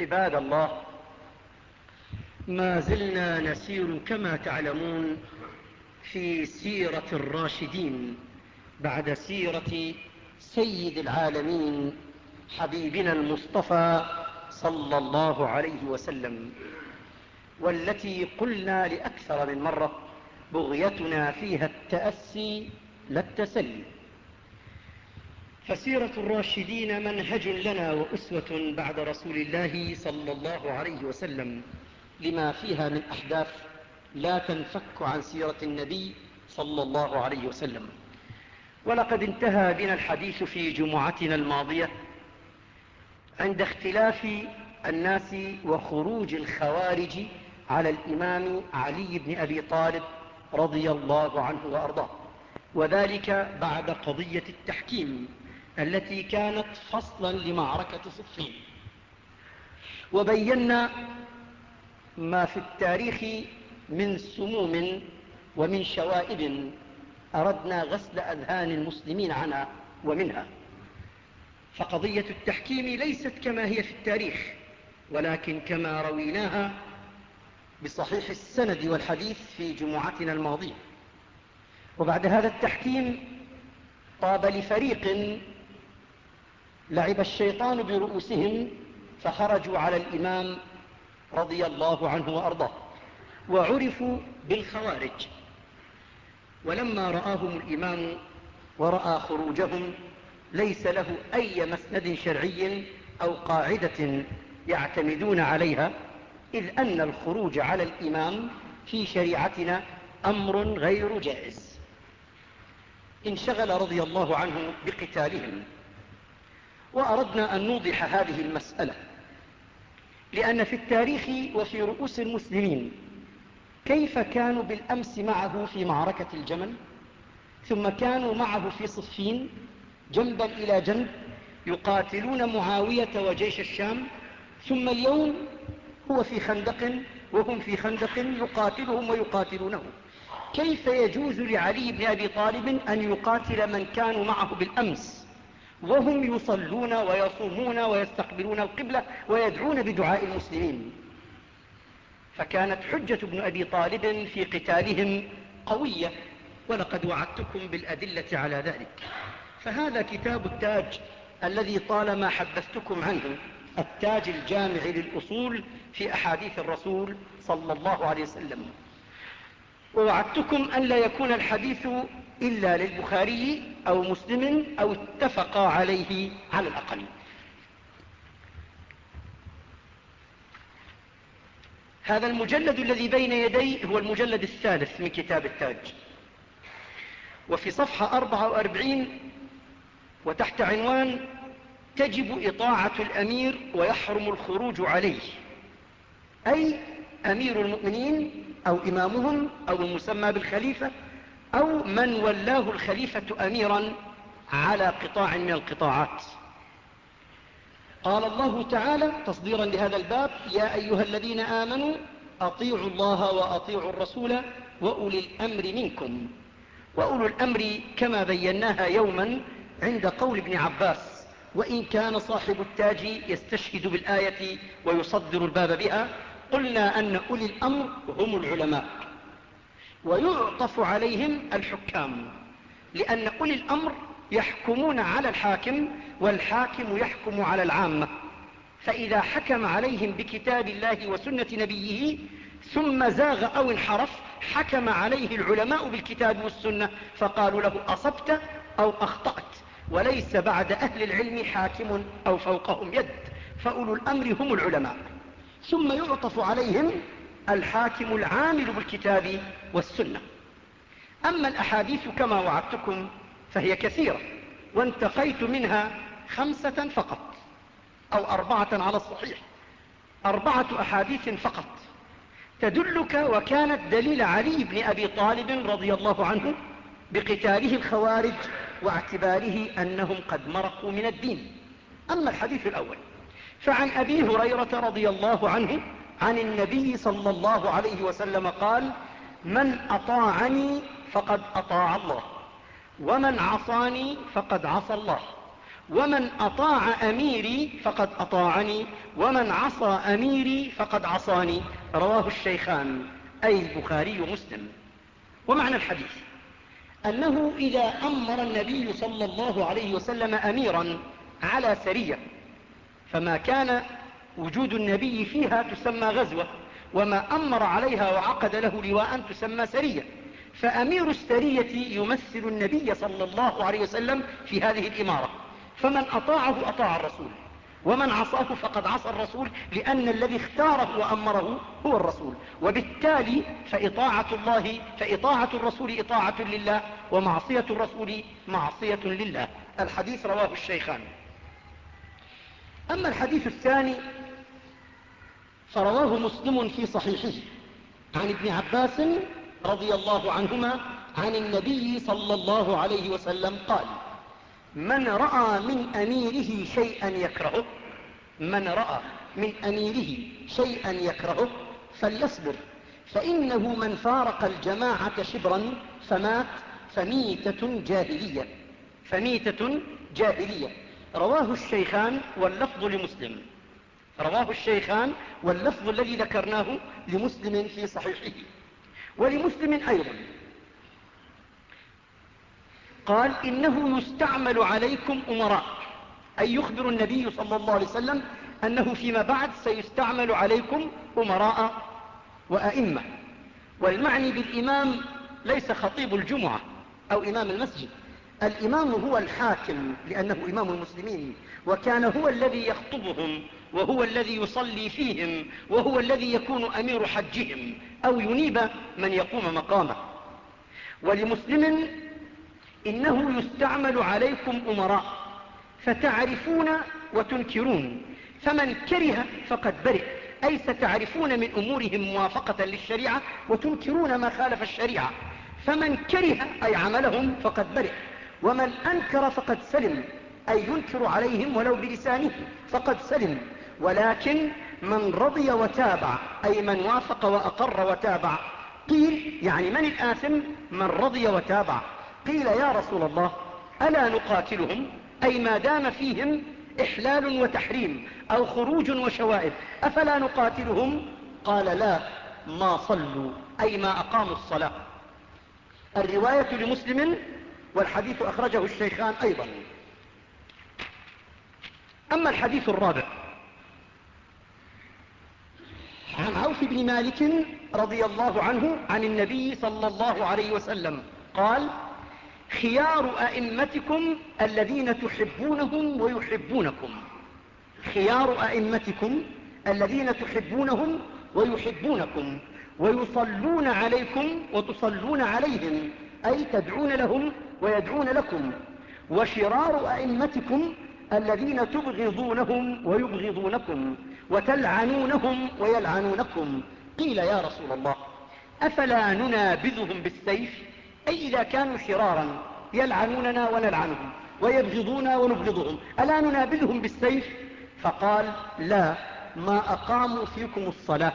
عباد الله ما زلنا نسير كما تعلمون في سيرة الراشدين بعد سيرة سيد العالمين حبيبنا المصطفى صلى الله عليه وسلم والتي قلنا لأكثر من مرة بغيتنا فيها التأسي لا التسلي. فسيرة الراشدين منهج لنا وأسوة بعد رسول الله صلى الله عليه وسلم لما فيها من أحداث لا تنفك عن سيرة النبي صلى الله عليه وسلم. ولقد انتهى بنا الحديث في جمعتنا الماضية عند اختلاف الناس وخروج الخوارج على الإمام علي بن أبي طالب رضي الله عنه وأرضاه. وذلك بعد قضية التحكيم. التي كانت فصلا لمعركة صفين. وبينا ما في التاريخ من سموم ومن شوائب أردنا غسل أذهان المسلمين عنها ومنها. فقضية التحكيم ليست كما هي في التاريخ ولكن كما رويناها بصحيح السند والحديث في جمعتنا الماضية. وبعد هذا التحكيم طاب لفريق لعب الشيطان برؤوسهم فخرجوا على الإمام رضي الله عنه وأرضاه وعرفوا بالخوارج. ولما رآهم الإمام ورأى خروجهم ليس له أي مسند شرعي أو قاعدة يعتمدون عليها إذ أن الخروج على الإمام في شريعتنا أمر غير جائز. انشغل رضي الله عنه بقتالهم. وأردنا أن نوضح هذه المسألة لأن في التاريخ وفي رؤوس المسلمين كيف كانوا بالأمس معه في معركة الجمل ثم كانوا معه في صفين جنبا إلى جنب يقاتلون معاوية وجيش الشام ثم اليوم هو في خندق وهم في خندق يقاتلهم ويقاتلونه. كيف يجوز لعلي بن أبي طالب أن يقاتل من كانوا معه بالأمس؟ وهم يصلون ويصومون ويستقبلون القبلة ويدعون بدعاء المسلمين. فكانت حجة ابن أبي طالب في قتالهم قوية ولقد وعدتكم بالأدلة على ذلك. فهذا كتاب التاج الذي طالما حدثتكم عنه التاج الجامع للأصول في أحاديث الرسول صلى الله عليه وسلم. ووعدتكم أن لا يكون الحديث إلا للبخاري أو مسلم أو اتفق عليه على الأقل. هذا المجلد الذي بين يدي هو المجلد الثالث من كتاب التاج. وفي صفحة 44 وتحت عنوان تجب إطاعة الأمير ويحرم الخروج عليه. أي أمير المؤمنين أو إمامهم أو المسمى بالخليفة أو من ولاه الخليفة أميرا على قطاع من القطاعات. قال الله تعالى تصديرا لهذا الباب يا أيها الذين آمنوا أطيعوا الله وأطيعوا الرسول وأولي الأمر منكم. وأولو الأمر كما بيناها يوما عند قول ابن عباس وإن كان صاحب التاج يستشهد بالآية ويصدر الباب بها قلنا أن أولي الأمر هم العلماء. ويعطف عليهم الحكام لأن أولي الأمر يحكمون على الحاكم والحاكم يحكم على العامة. فإذا حكم عليهم بكتاب الله وسنة نبيه ثم زاغ أو انحرف حكم عليه العلماء بالكتاب والسنة فقالوا له أصبت أو أخطأت وليس بعد أهل العلم حاكم أو فوقهم يد فأولو الأمر هم العلماء. ثم يعطف عليهم الحاكم العامل بالكتاب والسنة. أما الأحاديث كما وعدتكم فهي كثيرة وانتقيت منها خمسة فقط أو أربعة على الصحيح. أربعة أحاديث فقط. تدلك وكانت دليل علي بن أبي طالب رضي الله عنه بقتاله الخوارج واعتباره أنهم قد مرقوا من الدين. أما الحديث الأول فعن أبي هريرة رضي الله عنه عن النبي صلى الله عليه وسلم قال من أطاعني فقد أطاع الله. ومن عصاني فقد عصى الله. ومن أطاع أميري فقد أطاعني. ومن عصى أميري فقد عصاني. رواه الشيخان. أي البخاري ومسلم. ومعنى الحديث أنه إذا أمر النبي صلى الله عليه وسلم أميرا على سرية فما كان وجود النبي فيها تسمى غزوة وما أمر عليها وعقد له لواء تسمى سرية. فأمير السرية يمثل النبي صلى الله عليه وسلم في هذه الإمارة. فمن أطاعه أطاع الرسول ومن عصاه فقد عصى الرسول لأن الذي اختاره وأمره هو الرسول. وبالتالي فإطاعة الله فإطاعة الرسول إطاعة لله ومعصية الرسول معصية لله. الحديث رواه الشيخان. أما الحديث الثاني فرواه مسلم في صحيحه. عن ابن عباس رضي الله عنهما عن النبي صلى الله عليه وسلم قال من رأى من أميره شيئا يكرهه من رأى من أميره شيئا يكرهه فليصبر فإنه من فارق الجماعة شبرا فمات فميتة جاهلية فميتة جاهلية. رواه الشيخان واللفظ لمسلم. رواه الشيخان واللفظ الذي ذكرناه لمسلم في صحيحه ولمسلم أيضا. قال إنه يستعمل عليكم أمراء أي يخبر النبي صلى الله عليه وسلم أنه فيما بعد سيستعمل عليكم أمراء وأئمة. والمعني بالإمام ليس خطيب الجمعة أو إمام المسجد الإمام هو الحاكم لأنه إمام المسلمين وكان هو الذي يخطبهم. وهو الذي يصلي فيهم وهو الذي يكون أمير حجهم أو ينيب من يقوم مقامه. ولمسلم إنه يستعمل عليكم أمراء فتعرفون وتنكرون. فمن كره فقد برئ. أي ستعرفون من أمورهم موافقة للشريعة وتنكرون ما خالف الشريعة. فمن كره أي عملهم فقد برئ. ومن أنكر فقد سلم. أي ينكر عليهم ولو بلسانه فقد سلم. ولكن من رضي وتابع أي من وافق وأقر وتابع. قيل يعني من الآثم من رضي وتابع. قيل يا رسول الله ألا نقاتلهم؟ أي ما دام فيهم إحلال وتحريم أو خروج وشوائب أفلا نقاتلهم؟ قال لا ما صلوا أي ما أقاموا الصلاة. الرواية لمسلم والحديث أخرجه الشيخان أيضا. أما الحديث الرابع عن عوف بن مالك رضي الله عنه عن النبي صلى الله عليه وسلم. قال خيار أئمتكم الذين تحبونهم ويحبونكم. خيار أئمتكم الذين تحبونهم ويحبونكم. ويصلون عليكم وتصلون عليهم. أي تدعون لهم ويدعون لكم. وشرار أئمتكم الذين تبغضونهم ويبغضونكم. وتلعنونهم ويلعنونكم. قيل يا رسول الله أفلا ننابذهم بالسيف؟ أي إذا كانوا شرارا يلعنوننا ونلعنهم ويبغضونا ونبغضهم ألا ننابذهم بالسيف؟ فقال لا ما أقاموا فيكم الصلاة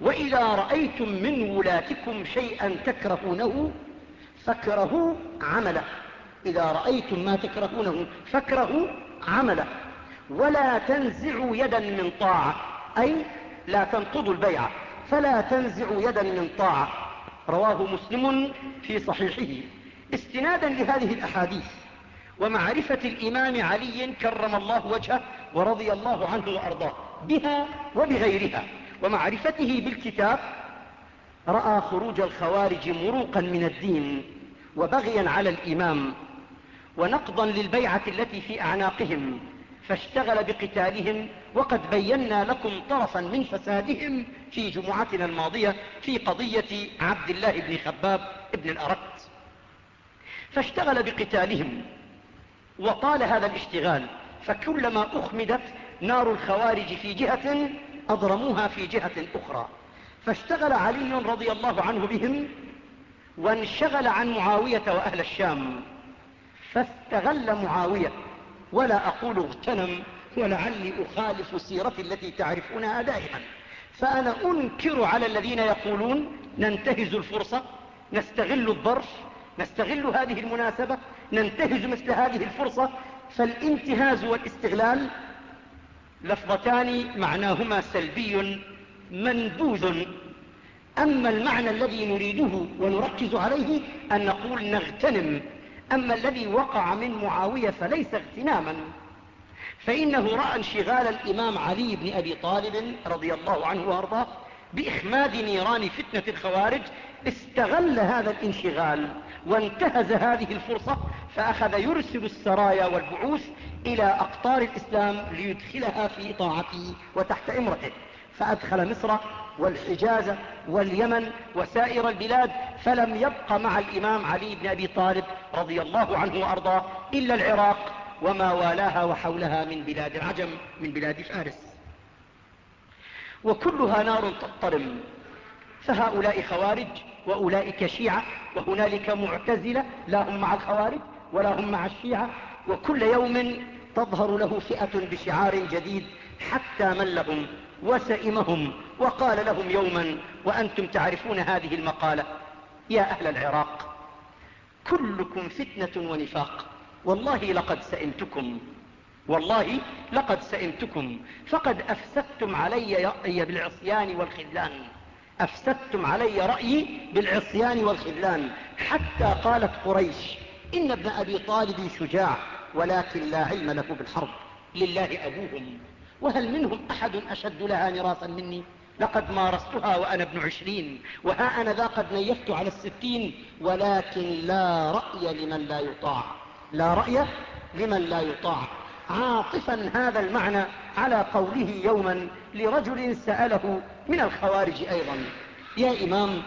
وإذا رأيتم من ولاتكم شيئا تكرهونه فاكرهوا عمله إذا رأيتم ما تكرهونه فاكرهوا عمله. ولا تنزعوا يدا من طاعة. أي لا تنقضوا البيعة فلا تنزعوا يدا من طاعة. رواه مسلم في صحيحه. استنادا لهذه الأحاديث. ومعرفة الإمام علي كرم الله وجهه ورضي الله عنه وأرضاه. بها وبغيرها. ومعرفته بالكتاب. رأى خروج الخوارج مروقا من الدين. وبغيا على الإمام. ونقضا للبيعة التي في أعناقهم. فاشتغل بقتالهم وقد بينا لكم طرفا من فسادهم في جمعتنا الماضية في قضية عبد الله بن خباب بن الأرت فاشتغل بقتالهم وطال هذا الاشتغال فكلما أخمدت نار الخوارج في جهة أضرموها في جهة أخرى. فاشتغل علي رضي الله عنه بهم وانشغل عن معاوية وأهل الشام. فاستغل معاوية ولا أقول اغتنم ولعلي أخالف سيرتي التي تعرفونها دائما. فأنا أنكر على الذين يقولون ننتهز الفرصة نستغل الظرف نستغل هذه المناسبة ننتهز مثل هذه الفرصة. فالانتهاز والاستغلال لفظتان معناهما سلبي منبوذ. أما المعنى الذي نريده ونركز عليه أن نقول نغتنم أما الذي وقع من معاوية فليس اغتناما. فإنه رأى انشغال الإمام علي بن أبي طالب رضي الله عنه وأرضاه بإخماد نيران فتنة الخوارج. استغل هذا الانشغال وانتهز هذه الفرصة فأخذ يرسل السرايا والبعوث إلى أقطار الإسلام ليدخلها في طاعته وتحت إمرته. فأدخل مصر والحجاز واليمن وسائر البلاد فلم يبق مع الإمام علي بن أبي طالب رضي الله عنه وأرضاه إلا العراق وما والاها وحولها من بلاد العجم من بلاد فارس. وكلها نار تضطرم فهؤلاء خوارج وأولئك شيعة وهنالك معتزلة لا هم مع الخوارج ولا هم مع الشيعة وكل يوم تظهر له فئة بشعار جديد حتى ملهم وسئمهم وقال لهم يوما وأنتم تعرفون هذه المقالة. يا أهل العراق كلكم فتنة ونفاق. والله لقد سئمتكم. والله لقد سئمتكم. فقد أفسدتم علي رأيي بالعصيان والخذلان. أفسدتم علي رأيي بالعصيان والخذلان. حتى قالت قريش إن ابن أبي طالب شجاع ولكن لا علم له بالحرب. لله أبوهم. وهل منهم أحد أشد لها نراسا مني؟ لقد مارستها وأنا ابن عشرين وها أنا ذا قد نيفت على الستين ولكن لا رأي لمن لا يطاع. لا رأي لمن لا يطاع. عاطفا هذا المعنى على قوله يوما لرجل سأله من الخوارج أيضا يا إمام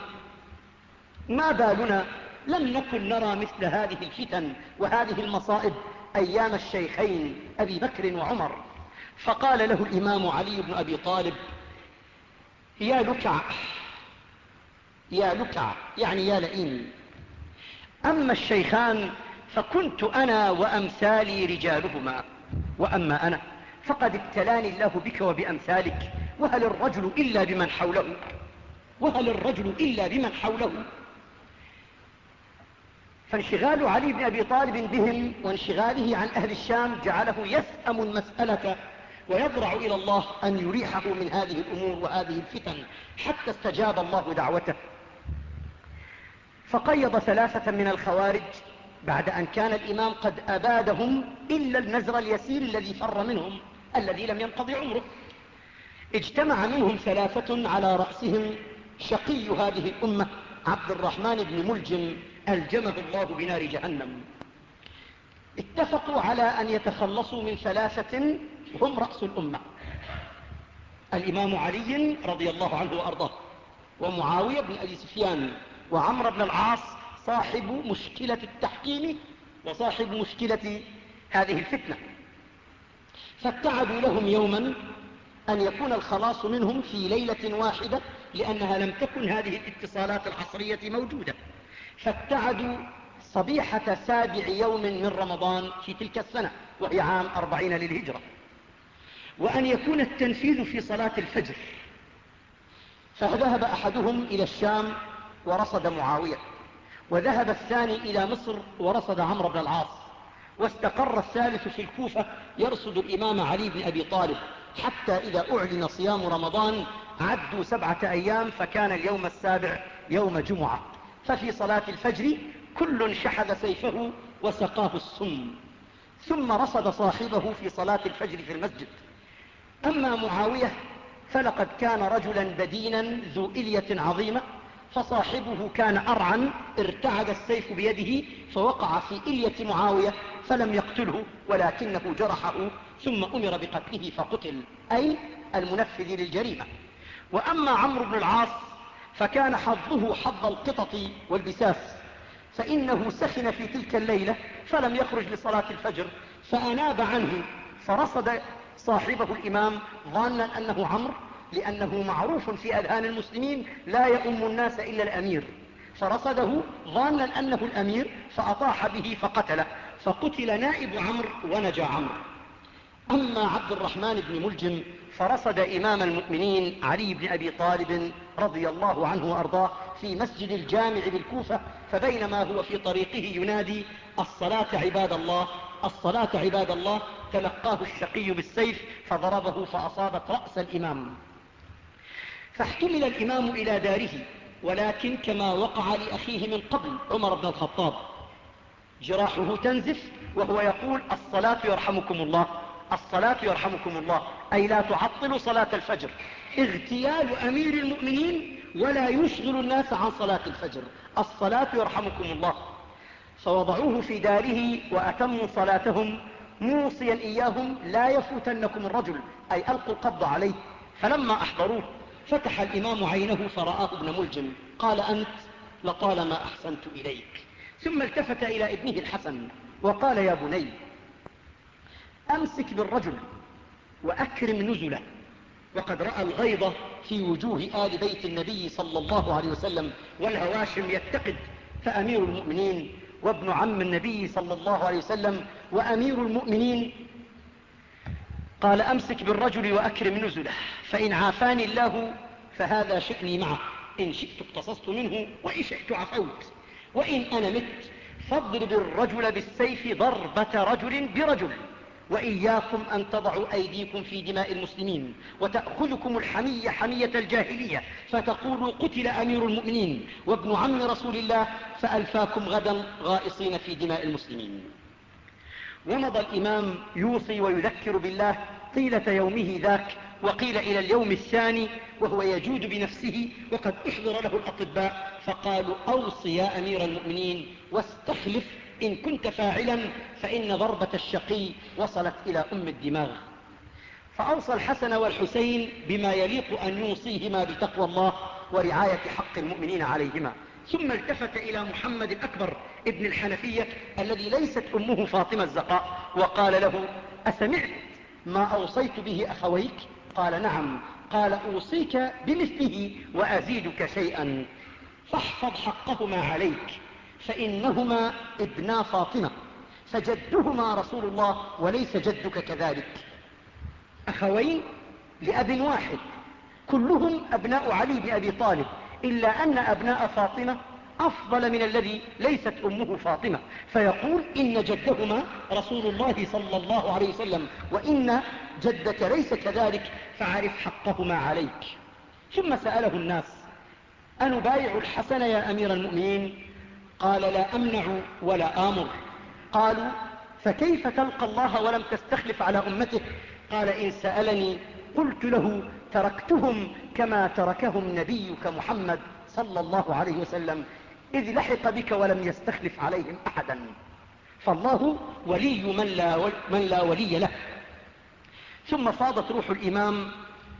ما بالنا لم نكن نرى مثل هذه الفتن وهذه المصائب أيام الشيخين أبي بكر وعمر؟ فقال له الإمام علي بن أبي طالب يا لكع يا لكع يعني يا لئيم. أما الشيخان فكنت أنا وأمثالي رجالهما وأما أنا فقد ابتلاني الله بك وبأمثالك وهل الرجل إلا بمن حوله؟ وهل الرجل إلا بمن حوله؟ فانشغال علي بن أبي طالب بهم وانشغاله عن أهل الشام جعله يسأم المسألة ويضرع إلى الله أن يريحه من هذه الأمور وهذه الفتن حتى استجاب الله دعوته. فقيض ثلاثة من الخوارج بعد أن كان الإمام قد أبادهم إلا النزر اليسير الذي فر منهم الذي لم ينقضي عمره. اجتمع منهم ثلاثة على رأسهم شقي هذه الأمة عبد الرحمن بن ملجم ألجمه الله بنار جهنم. اتفقوا على أن يتخلصوا من ثلاثة هم رأس الأمة. الإمام علي رضي الله عنه وأرضاه ومعاوية بن أبي سفيان وعمر بن العاص صاحب مشكلة التحكيم وصاحب مشكلة هذه الفتنة. فاتعدوا لهم يوما أن يكون الخلاص منهم في ليلة واحدة لأنها لم تكن هذه الاتصالات العصرية موجودة. فاتعدوا صبيحة سابع يوم من رمضان في تلك السنة وهي عام أربعين للهجرة. وأن يكون التنفيذ في صلاة الفجر. فذهب أحدهم إلى الشام ورصد معاوية وذهب الثاني إلى مصر ورصد عمرو بن العاص واستقر الثالث في الكوفة يرصد الإمام علي بن أبي طالب. حتى إذا أعلن صيام رمضان عدوا سبعة أيام فكان اليوم السابع يوم جمعة. ففي صلاة الفجر كل شحذ سيفه وسقاه السم. ثم رصد صاحبه في صلاة الفجر في المسجد. أما معاوية فلقد كان رجلا بدينا ذو إلية عظيمة فصاحبه كان أرعا ارتعد السيف بيده فوقع في إلية معاوية فلم يقتله ولكنه جرحه ثم أمر بقتله فقتل أي المنفذ للجريمة. وأما عمرو بن العاص فكان حظه حظ القطط والبساس فإنه سخن في تلك الليلة فلم يخرج لصلاة الفجر فأناب عنه فرصد صاحبه الإمام ظانا أنه عمرو لأنه معروف في أذهان المسلمين لا يؤم الناس إلا الأمير. فرصده ظانا أنه الأمير فأطاح به فقتله فقتل نائب عمرو ونجا عمرو. أما عبد الرحمن بن ملجم فرصد إمام المؤمنين علي بن أبي طالب رضي الله عنه وأرضاه في مسجد الجامع بالكوفة فبينما هو في طريقه ينادي الصلاة عباد الله الصلاة عباد الله تلقاه الشقي بالسيف فضربه فأصابت رأس الإمام. فاحتمل الإمام إلى داره ولكن كما وقع لأخيه من قبل عمر بن الخطاب. جراحه تنزف وهو يقول الصلاة يرحمكم الله الصلاة يرحمكم الله. أي لا تعطلوا صلاة الفجر. اغتيال أمير المؤمنين ولا يشغل الناس عن صلاة الفجر. الصلاة يرحمكم الله. فوضعوه في داره وأتموا صلاتهم. موصيا إياهم لا يفوتنكم الرجل أي ألقوا القبض عليه. فلما أحضروه فتح الإمام عينه فرآه ابن ملجم. قال أنت؟ لطالما أحسنت إليك. ثم التفت إلى ابنه الحسن وقال يا بني أمسك بالرجل وأكرم نزله. وقد رأى الغيظ في وجوه آل بيت النبي صلى الله عليه وسلم والهواشم يتقد. فأمير المؤمنين وابن عم النبي صلى الله عليه وسلم وأمير المؤمنين. قال أمسك بالرجل وأكرم نزله فإن عافاني الله فهذا شأني معه. إن شئت اقتصصت منه وإن شئت عفوت. وإن أنا مت فاضرب الرجل بالسيف ضربة رجل برجل. وإياكم أن تضعوا أيديكم في دماء المسلمين وتأخذكم الحمية حمية الجاهلية فتقولوا قتل أمير المؤمنين وابن عم رسول الله فألفاكم غدا غائصين في دماء المسلمين. ومضى الإمام يوصي ويذكر بالله طيلة يومه ذاك وقيل إلى اليوم الثاني وهو يجود بنفسه وقد أحضر له الأطباء فقالوا أوصي يا أمير المؤمنين واستخلف إن كنت فاعلا فإن ضربة الشقي وصلت إلى أم الدماغ. فأوصى الحسن والحسين بما يليق أن يوصيهما بتقوى الله ورعاية حق المؤمنين عليهما. ثم التفت إلى محمد الأكبر ابن الحنفية الذي ليست أمه فاطمة الزقاء وقال له أسمعت ما أوصيت به أخويك؟ قال نعم. قال أوصيك بمثله وأزيدك شيئا. فاحفظ حقهما عليك. فإنهما ابنا فاطمة فجدهما رسول الله وليس جدك كذلك. أخوين لأب واحد كلهم أبناء علي بن أبي طالب إلا أن أبناء فاطمة أفضل من الذي ليست أمه فاطمة. فيقول إن جدهما رسول الله صلى الله عليه وسلم وإن جدك ليس كذلك فعرف حقهما عليك. ثم سأله الناس أنبايع الحسن يا أمير المؤمنين؟ قال لا أمنع ولا آمر. قالوا فكيف تلقى الله ولم تستخلف على أمته؟ قال إن سألني قلت له تركتهم كما تركهم نبيك محمد صلى الله عليه وسلم إذ لحق بك ولم يستخلف عليهم أحدا. فالله ولي من لا, من لا ولي له. ثم فاضت روح الإمام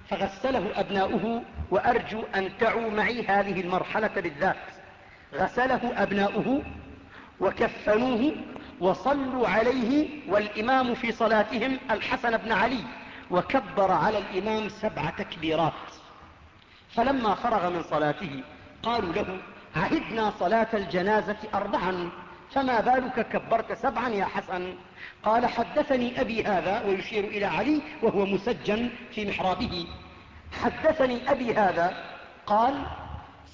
فغسله أبناؤه وأرجو أن تعوا معي هذه المرحلة بالذات. غسله أبناؤه وكفنوه وصلوا عليه والإمام في صلاتهم الحسن بن علي وكبر على الإمام سبع تكبيرات. فلما فرغ من صلاته قالوا له عهدنا صلاة الجنازة أربعا فما بالك كبرت سبعا يا حسن؟ قال حدثني أبي هذا ويشير إلى علي وهو مسجن في محرابه. حدثني أبي هذا؟ قال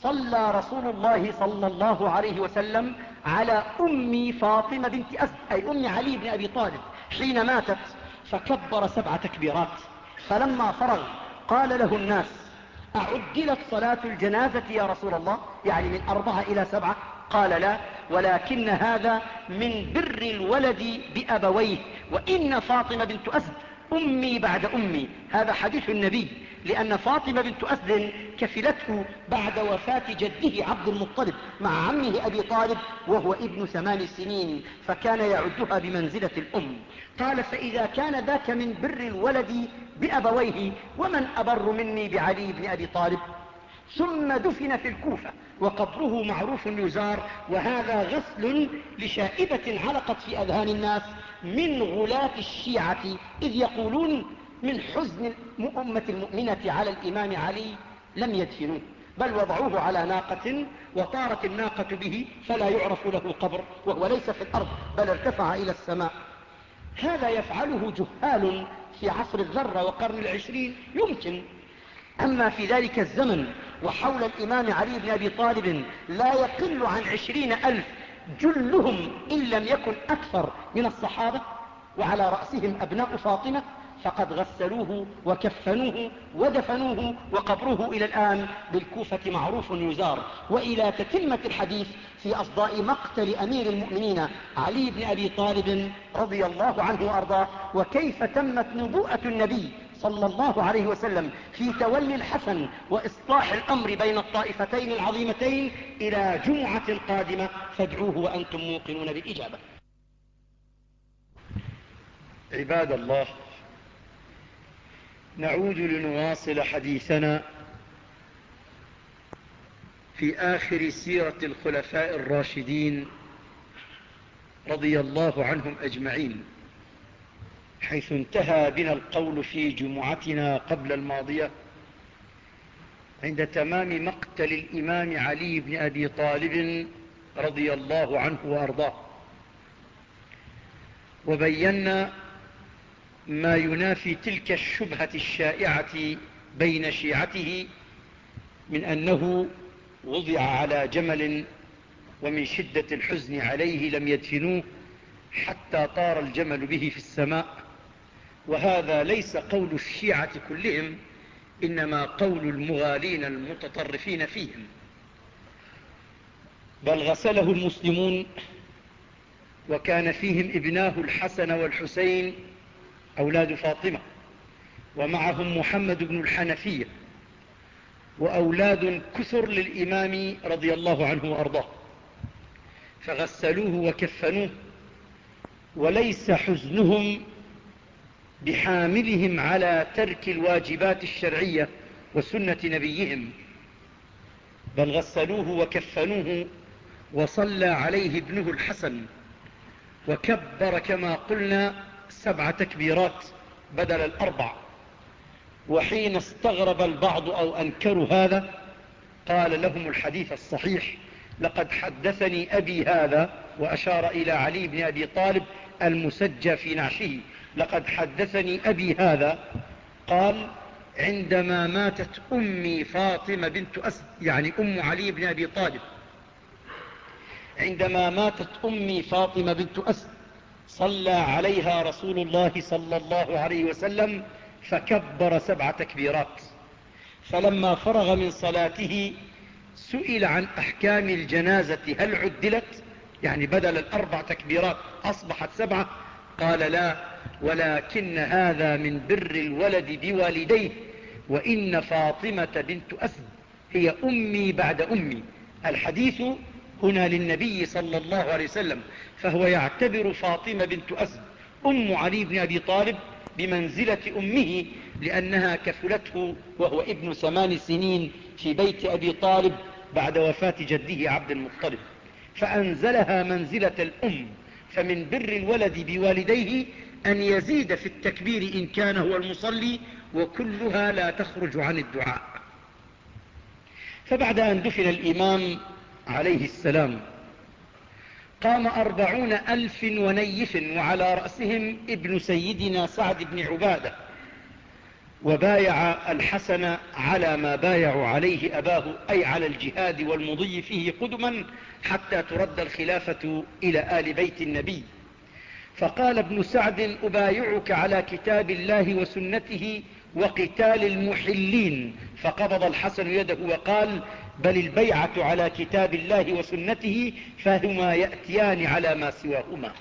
صلى رسول الله صلى الله عليه وسلم على أم فاطمة بنت أسد أي أم علي بن أبي طالب. حين ماتت فكبر سبع تكبيرات. فلما فرغ قال له الناس أعجلت صلاة الجنازة يا رسول الله؟ يعني من أربعة إلى سبعة؟ قال لا ولكن هذا من بر الولد بأبويه. وإن فاطمة بنت أسد أمي بعد أمي. هذا حديث النبي. لأن فاطمة بنت أسد كفلته بعد وفاة جده عبد المطلب مع عمه أبي طالب وهو ابن ثمان سنين فكان يعدها بمنزلة الأم. قال فإذا كان ذاك من بر الولد بأبويه ومن أبر مني بعلي بن أبي طالب؟ ثم دفن في الكوفة وقبره معروف يزار وهذا غسل لشائبة علقت في أذهان الناس. من غلاة الشيعة إذ يقولون من حزن أمة المؤمنة على الإمام علي لم يدفنوه بل وضعوه على ناقة وطارت الناقة به فلا يعرف له قبر وهو ليس في الأرض بل ارتفع إلى السماء. هذا يفعله جهال في عصر الذرة وقرن العشرين يمكن. أما في ذلك الزمن وحول الإمام علي بن أبي طالب لا يقل عن عشرين ألف جلهم إن لم يكن أكثر من الصحابة وعلى رأسهم أبناء فاطمة فقد غسلوه وكفنوه ودفنوه وقبره إلى الآن بالكوفة معروف يزار. وإلى تتمة الحديث في أصداء مقتل أمير المؤمنين علي بن أبي طالب رضي الله عنه وأرضاه وكيف تمت نبوءة النبي صلى الله عليه وسلم في تولي الحسن وإصلاح الأمر بين الطائفتين العظيمتين إلى جمعة قادمة فادعوه وأنتم موقنون بالإجابة عباد الله نعود لنواصل حديثنا في آخر سيرة الخلفاء الراشدين رضي الله عنهم أجمعين. حيث انتهى بنا القول في جمعتنا قبل الماضية عند تمام مقتل الإمام علي بن أبي طالب رضي الله عنه وأرضاه. وبينا ما ينافي تلك الشبهة الشائعة بين شيعته من أنه وضع على جمل ومن شدة الحزن عليه لم يدفنوه حتى طار الجمل به في السماء. وهذا ليس قول الشيعة كلهم إنما قول المغالين المتطرفين فيهم. بل غسله المسلمون وكان فيهم ابناه الحسن والحسين أولاد فاطمة ومعهم محمد بن الحنفية وأولاد كثر للإمام رضي الله عنه وأرضاه. فغسلوه وكفنوه وليس حزنهم بحاملهم على ترك الواجبات الشرعية وسنة نبيهم. بل غسلوه وكفنوه وصلى عليه ابنه الحسن وكبر كما قلنا سبع تكبيرات بدل الأربع. وحين استغرب البعض أو أنكروا هذا قال لهم الحديث الصحيح لقد حدثني أبي هذا وأشار إلى علي بن أبي طالب المسجى في نعشه لقد حدثني أبي هذا قال عندما ماتت أمي فاطمة بنت أسد يعني أم علي بن أبي طالب. عندما ماتت أمي فاطمة بنت أسد صلى عليها رسول الله صلى الله عليه وسلم فكبر سبع تكبيرات. فلما فرغ من صلاته سئل عن أحكام الجنازة هل عدلت؟ يعني بدل الأربع تكبيرات أصبحت سبعة قال لا ولكن هذا من بر الولد بوالديه وإن فاطمة بنت أسد هي أمي بعد أمي. الحديث هنا للنبي صلى الله عليه وسلم فهو يعتبر فاطمة بنت أسد أم علي بن أبي طالب بمنزلة أمه لأنها كفلته وهو ابن ثمان سنين في بيت أبي طالب بعد وفاة جده عبد المطلب. فأنزلها منزلة الأم. فمن بر الولد بوالديه أن يزيد في التكبير إن كان هو المصلي وكلها لا تخرج عن الدعاء. فبعد أن دفن الإمام عليه السلام قام أربعون ألف ونيف وعلى رأسهم ابن سيدنا سعد بن عبادة. وبايع الحسن على ما بايعوا عليه أباه أي على الجهاد والمضي فيه قدما حتى ترد الخلافة إلى آل بيت النبي. فقال ابن سعد أبايعك على كتاب الله وسنته وقتال المحلين. فقبض الحسن يده وقال بل البيعة على كتاب الله وسنته فهما يأتيان على ما سواهما.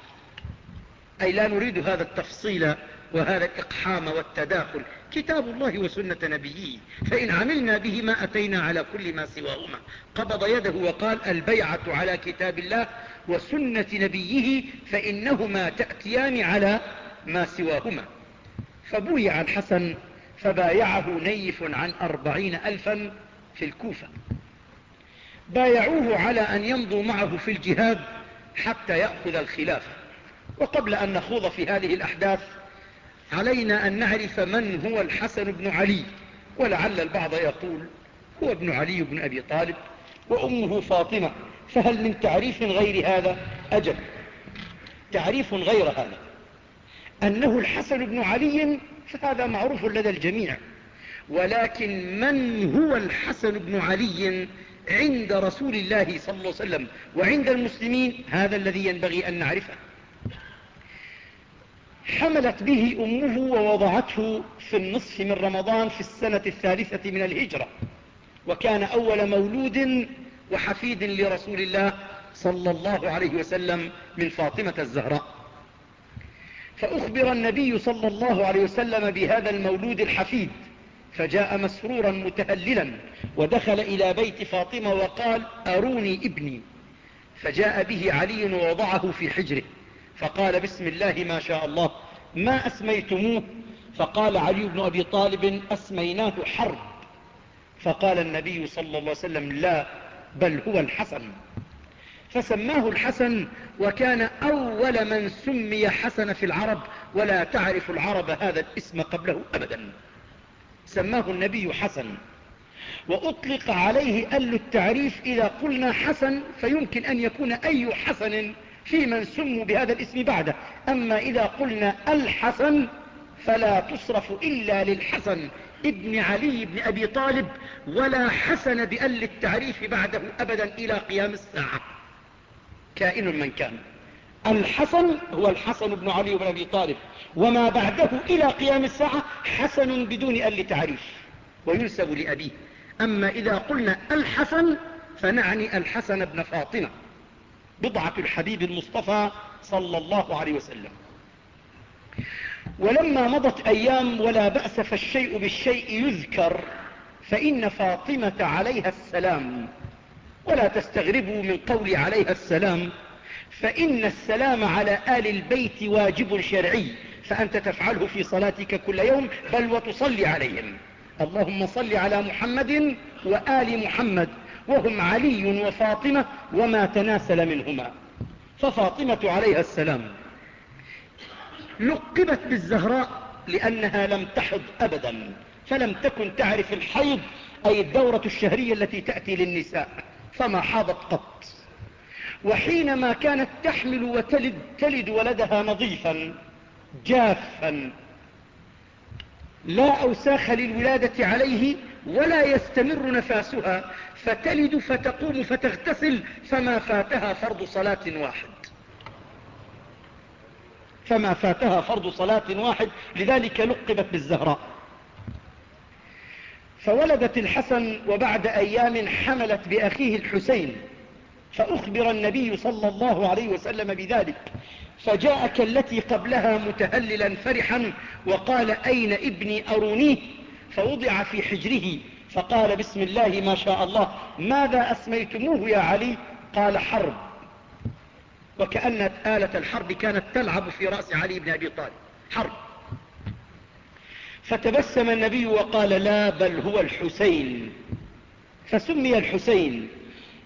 أي لا نريد هذا التفصيل وهذا الإقحام والتداخل. كتاب الله وسنة نبيه. فإن عملنا به ما أتينا على كل ما سواهما. قبض يده وقال البيعة على كتاب الله وسنة نبيه فإنهما تأتيان على ما سواهما. فبويع الحسن فبايعه نيف عن أربعين ألفا في الكوفة. بايعوه على أن يمضوا معه في الجهاد حتى يأخذ الخلافة. وقبل أن نخوض في هذه الأحداث علينا أن نعرف من هو الحسن بن علي ولعل البعض يقول هو ابن علي بن أبي طالب وأمه فاطمة فهل من تعريف غير هذا؟ أجل. تعريف غير هذا. أنه الحسن بن علي فهذا معروف لدى الجميع ولكن من هو الحسن بن علي عند رسول الله صلى الله عليه وسلم وعند المسلمين؟ هذا الذي ينبغي أن نعرفه. حملت به أمه ووضعته في النصف من رمضان في السنة الثالثة من الهجرة. وكان أول مولود وحفيد لرسول الله صلى الله عليه وسلم من فاطمة الزهراء. فأخبر النبي صلى الله عليه وسلم بهذا المولود الحفيد فجاء مسرورا متهللا ودخل إلى بيت فاطمة وقال أروني ابني. فجاء به علي ووضعه في حجره. فقال بسم الله ما شاء الله. ما أسميتموه؟ فقال علي بن أبي طالب أسميناه حرب. فقال النبي صلى الله عليه وسلم لا بل هو الحسن. فسماه الحسن وكان أول من سمي حسن في العرب ولا تعرف العرب هذا الاسم قبله أبدا. سماه النبي حسن. وأطلق عليه أل التعريف إذا قلنا حسن فيمكن أن يكون أي حسن في من سموا بهذا الاسم بعده. أما إذا قلنا الحسن فلا تصرف إلا للحسن. ابن علي بن أبي طالب ولا حسن بأل التعريف بعده أبدا إلى قيام الساعة. كائن من كان. الحسن هو الحسن بن علي بن أبي طالب. وما بعده إلى قيام الساعة حسن بدون أل تعريف وينسب لأبيه. أما إذا قلنا الحسن فنعني الحسن بن فاطمة. بضعة الحبيب المصطفى صلى الله عليه وسلم. ولما مضت أيام ولا بأس فالشيء بالشيء يذكر فإن فاطمة عليها السلام ولا تستغربوا من قول عليها السلام فإن السلام على آل البيت واجب شرعي فأنت تفعله في صلاتك كل يوم بل وتصلي عليهم. اللهم صل على محمد وآل محمد. وهم علي وفاطمة وما تناسل منهما. ففاطمة عليها السلام لقبت بالزهراء لأنها لم تحض أبدا فلم تكن تعرف الحيض أي الدورة الشهرية التي تأتي للنساء فما حاضت قط. وحينما كانت تحمل وتلد تلد ولدها نظيفا جافا لا أوساخ للولادة عليه ولا يستمر نفاسها فتلد فتقوم فتغتسل فما فاتها فرض صلاة واحد. فما فاتها فرض صلاة واحد لذلك لقبت بالزهراء. فولدت الحسن وبعد أيام حملت بأخيه الحسين فأخبر النبي صلى الله عليه وسلم بذلك فجاء كالتي قبلها متهللا فرحا وقال أين ابني أرونيه؟ فوضع في حجره فقال بسم الله ما شاء الله ماذا أسميتموه يا علي؟ قال حرب. وكأن آلة الحرب كانت تلعب في رأس علي بن أبي طالب. حرب. فتبسم النبي وقال لا بل هو الحسين. فسمي الحسين.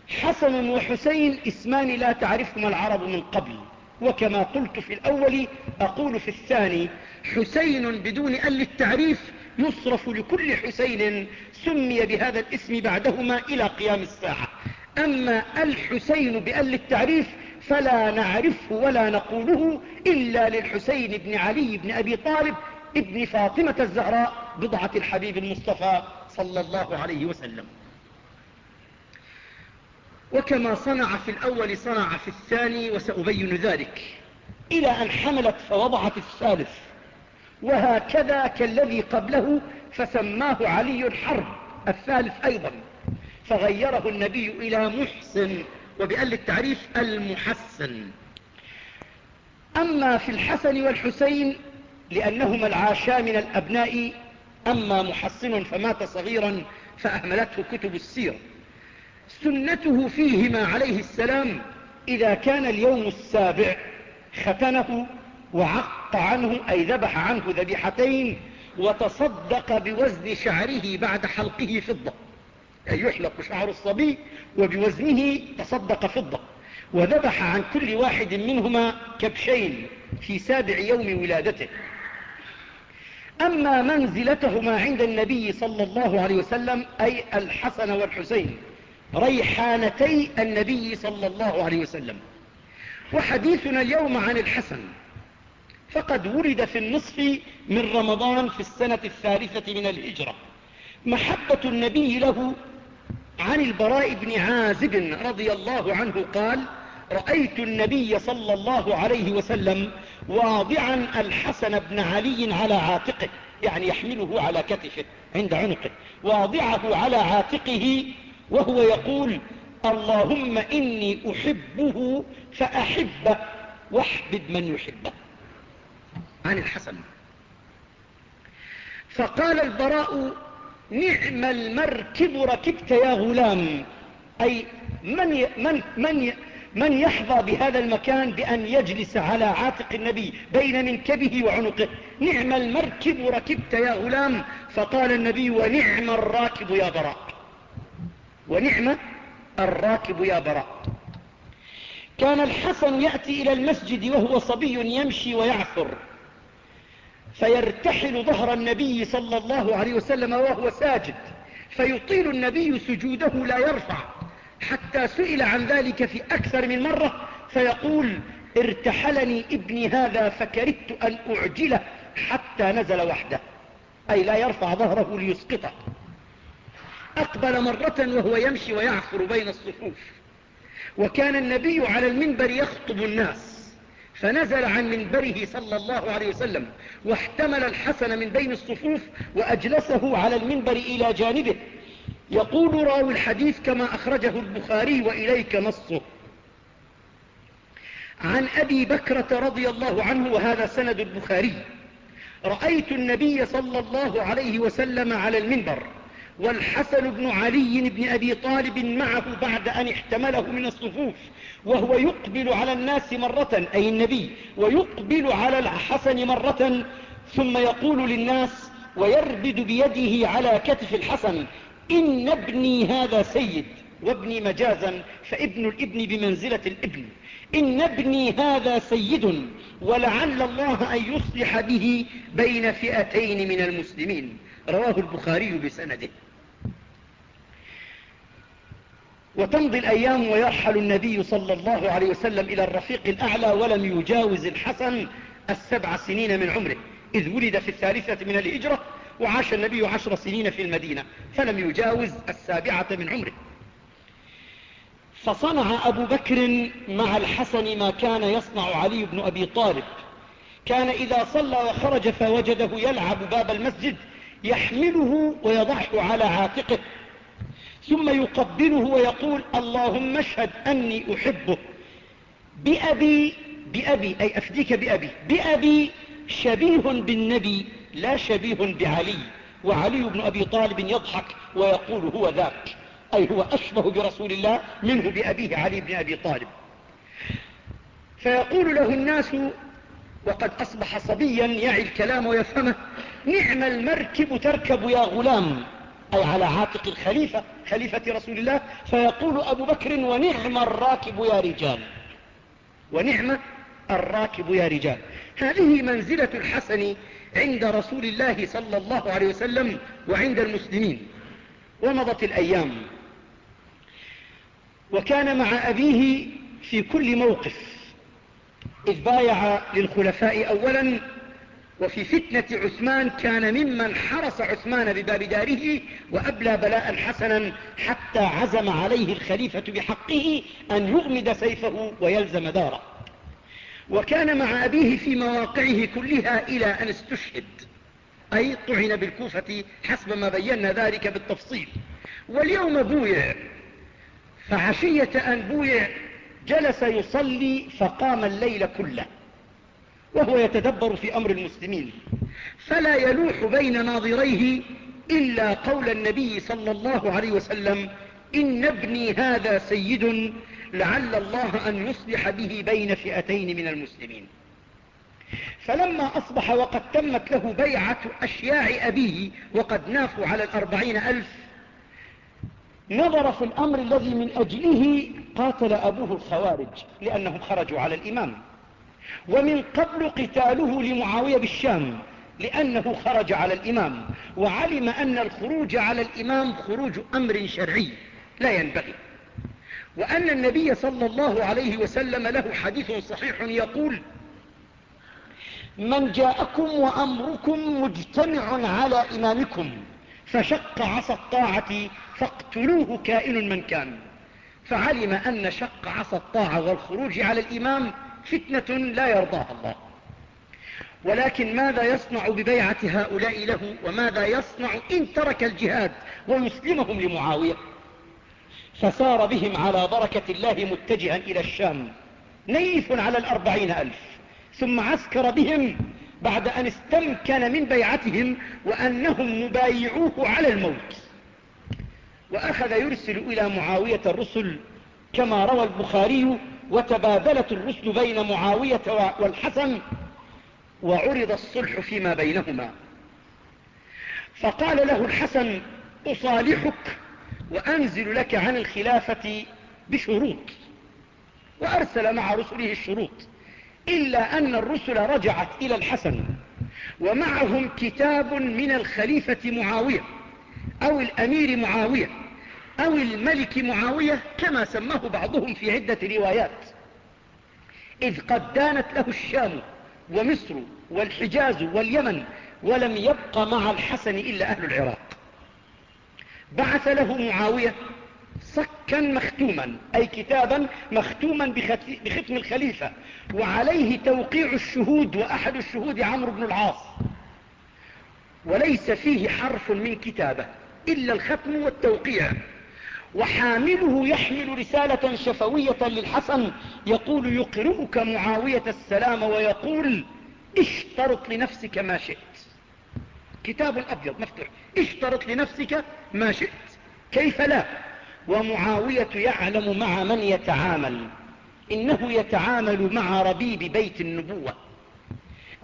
حسن وحسين اسمان لا تعرفهما العرب من قبل. وكما قلت في الأول أقول في الثاني حسين بدون أل التعريف يصرف لكل حسين سمي بهذا الاسم بعدهما إلى قيام الساعة. أما الحسين بأل التعريف فلا نعرفه ولا نقوله إلا للحسين بن علي بن أبي طالب ابن فاطمة الزهراء بضعة الحبيب المصطفى صلى الله عليه وسلم. وكما صنع في الأول صنع في الثاني وسأبين ذلك. إلى أن حملت فوضعت الثالث. وهكذا كالذي قبله فسماه علي حرب الثالث أيضا. فغيره النبي إلى محسن وبأل التعريف المحسن. أما في الحسن والحسين لأنهما العاشا من الأبناء أما محسن فمات صغيرا فأهملته كتب السير. سنته فيهما عليه السلام إذا كان اليوم السابع ختنه وعق عنه أي ذبح عنه ذبيحتين وتصدق بوزن شعره بعد حلقه فضة. أي يحلق شعر الصبي وبوزنه تصدق فضة. وذبح عن كل واحد منهما كبشين في سابع يوم ولادته. أما منزلتهما عند النبي صلى الله عليه وسلم أي الحسن والحسين ريحانتي النبي صلى الله عليه وسلم. وحديثنا اليوم عن الحسن. فقد ولد في النصف من رمضان في السنة الثالثة من الهجرة. محبة النبي له عن البراء بن عازب رضي الله عنه قال رأيت النبي صلى الله عليه وسلم واضعا الحسن بن علي على عاتقه يعني يحمله على كتفه عند عنقه واضعه على عاتقه وهو يقول اللهم إني أحبه فأحبه واحبب من يحبه. عن الحسن. فقال البراء نعم المركب ركبت يا غلام. أي من, من, من, من يحظى بهذا المكان بأن يجلس على عاتق النبي بين منكبه وعنقه. نعم المركب ركبت يا غلام. فقال النبي ونعم الراكب يا براء. ونعم الراكب يا براء. كان الحسن يأتي إلى المسجد وهو صبي يمشي ويعثر. فيرتحل ظهر النبي صلى الله عليه وسلم وهو ساجد. فيطيل النبي سجوده لا يرفع. حتى سئل عن ذلك في أكثر من مرة فيقول ارتحلني ابني هذا فكرهت أن أعجله حتى نزل وحده. أي لا يرفع ظهره ليسقطه. أقبل مرة وهو يمشي ويعفر بين الصفوف. وكان النبي على المنبر يخطب الناس. فنزل عن منبره صلى الله عليه وسلم. واحتمل الحسن من بين الصفوف وأجلسه على المنبر إلى جانبه. يقول راوي الحديث كما أخرجه البخاري وإليك نصه. عن أبي بكرة رضي الله عنه وهذا سند البخاري. رأيت النبي صلى الله عليه وسلم على المنبر. والحسن بن علي بن أبي طالب معه بعد أن احتمله من الصفوف وهو يقبل على الناس مرة أي النبي ويقبل على الحسن مرة ثم يقول للناس ويربد بيده على كتف الحسن إن ابني هذا سيد وابني مجازا فابن الابن بمنزلة الابن إن ابني هذا سيد ولعل الله أن يصلح به بين فئتين من المسلمين. رواه البخاري بسنده. وتمضي الأيام ويرحل النبي صلى الله عليه وسلم إلى الرفيق الأعلى ولم يجاوز الحسن السبع سنين من عمره. إذ ولد في الثالثة من الهجرة وعاش النبي عشر سنين في المدينة فلم يجاوز السابعة من عمره. فصنع أبو بكر مع الحسن ما كان يصنع علي بن أبي طالب. كان إذا صلى وخرج فوجده يلعب باب المسجد يحمله ويضعه على عاتقه. ثم يقبله ويقول اللهم اشهد أني أحبه بأبي بأبي أي أفديك بأبي. بأبي شبيه بالنبي لا شبيه بعلي. وعلي بن أبي طالب يضحك ويقول هو ذاك. أي هو أشبه برسول الله منه بأبيه علي بن أبي طالب. فيقول له الناس وقد أصبح صبيا يعي الكلام ويفهمه نعم المركب تركب يا غلام. أي على عاتق الخليفة خليفة رسول الله فيقول أبو بكر ونعم الراكب يا رجال. ونعم الراكب يا رجال. هذه منزلة الحسن عند رسول الله صلى الله عليه وسلم وعند المسلمين. ومضت الأيام. وكان مع أبيه في كل موقف. إذ بايع للخلفاء أولا وفي فتنة عثمان كان ممن حرس عثمان بباب داره وأبلى بلاء حسنا حتى عزم عليه الخليفة بحقه أن يغمد سيفه ويلزم داره. وكان مع أبيه في مواقعه كلها إلى أن استشهد أي طعن بالكوفة حسب ما بينا ذلك بالتفصيل. واليوم بويع فعشية أن بويع جلس يصلي فقام الليل كله. وهو يتدبر في أمر المسلمين. فلا يلوح بين ناظريه إلا قول النبي صلى الله عليه وسلم إن ابني هذا سيد لعل الله أن يصلح به بين فئتين من المسلمين. فلما أصبح وقد تمت له بيعة أشياع أبيه وقد نافوا على الأربعين ألف نظر في الأمر الذي من أجله قاتل أبوه الخوارج لأنهم خرجوا على الإمام. ومن قبل قتاله لمعاوية بالشام لأنه خرج على الإمام وعلم أن الخروج على الإمام خروج أمر شرعي لا ينبغي. وأن النبي صلى الله عليه وسلم له حديث صحيح يقول من جاءكم وأمركم مجتمع على إمامكم فشق عصا الطاعة فاقتلوه كائن من كان. فعلم أن شق عصا الطاعة والخروج على الإمام فتنة لا يرضاها الله. ولكن ماذا يصنع ببيعة هؤلاء له؟ وماذا يصنع إن ترك الجهاد ويسلمهم لمعاوية؟ فسار بهم على بركة الله متجها إلى الشام نيف على الأربعين ألف ثم عسكر بهم بعد أن استمكن من بيعتهم وأنهم مبايعوه على الموت. وأخذ يرسل إلى معاوية الرسل كما روى البخاري وتبادلت الرسل بين معاوية والحسن وعرض الصلح فيما بينهما. فقال له الحسن أصالحك وأنزل لك عن الخلافة بشروط وأرسل مع رسله الشروط إلا أن الرسل رجعت إلى الحسن ومعهم كتاب من الخليفة معاوية أو الأمير معاوية. أو الملك معاوية كما سماه بعضهم في عدة روايات. إذ قد دانت له الشام ومصر والحجاز واليمن ولم يبق مع الحسن إلا أهل العراق. بعث له معاوية صكا مختوما أي كتابا مختوما بختم الخليفة وعليه توقيع الشهود وأحد الشهود عمرو بن العاص. وليس فيه حرف من كتابة إلا الختم والتوقيع. وحامله يحمل رسالة شفوية للحسن يقول يقرئك معاوية السلام ويقول اشترط لنفسك ما شئت كتاب أبيض مفتوح اشترط لنفسك ما شئت كيف لا؟ ومعاوية يعلم مع من يتعامل إنه يتعامل مع ربيب بيت النبوة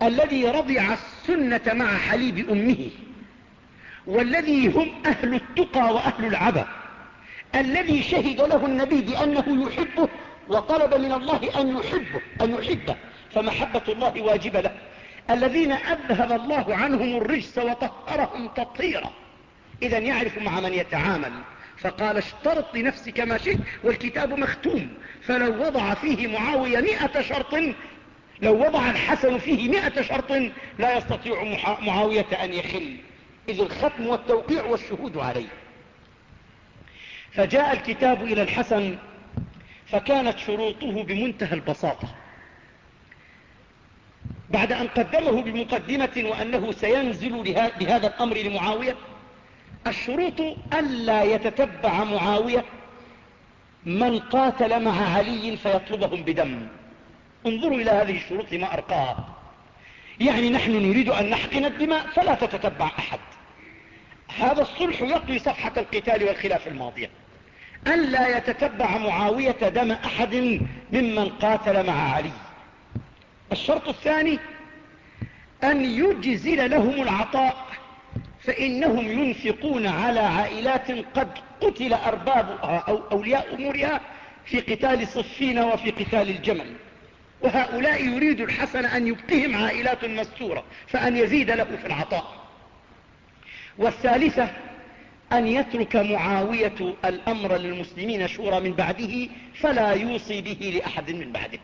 الذي رضع السنة مع حليب أمه والذي هم أهل التقى وأهل العبا. الذي شهد له النبي بأنه يحبه وطلب من الله أن يحبه, أن يحبه. فمحبة الله واجبة له. الذين أذهب الله عنهم الرجس وطهرهم تطهيرا. إذا يعرف مع من يتعامل. فقال اشترط لنفسك ما شئت والكتاب مختوم. فلو وضع فيه معاوية مئة شرط لو وضع الحسن فيه مئة شرط لا يستطيع معاوية أن يخل. إذ الختم والتوقيع والشهود عليه. فجاء الكتاب إلى الحسن فكانت شروطه بمنتهى البساطة. بعد أن قدمه بمقدمة وأنه سينزل بهذا الأمر لمعاوية الشروط ألا يتتبع معاوية من قاتل مع علي فيطلبهم بدم. انظروا إلى هذه الشروط لما أرقاها. يعني نحن نريد أن نحقن الدماء فلا تتتبع أحد. هذا الصلح يطوي صفحة القتال والخلاف الماضية. ألا يتتبع معاوية دم أحد ممن قاتل مع علي. الشرط الثاني أن يجزل لهم العطاء فإنهم ينفقون على عائلات قد قتل أربابها أو أولياء أمورها في قتال صفين وفي قتال الجمل. وهؤلاء يريد الحسن أن يبقهم عائلات مستورة فأن يزيد له في العطاء. والثالثة أن يترك معاوية الأمر للمسلمين شورى من بعده فلا يوصي به لأحد من بعده.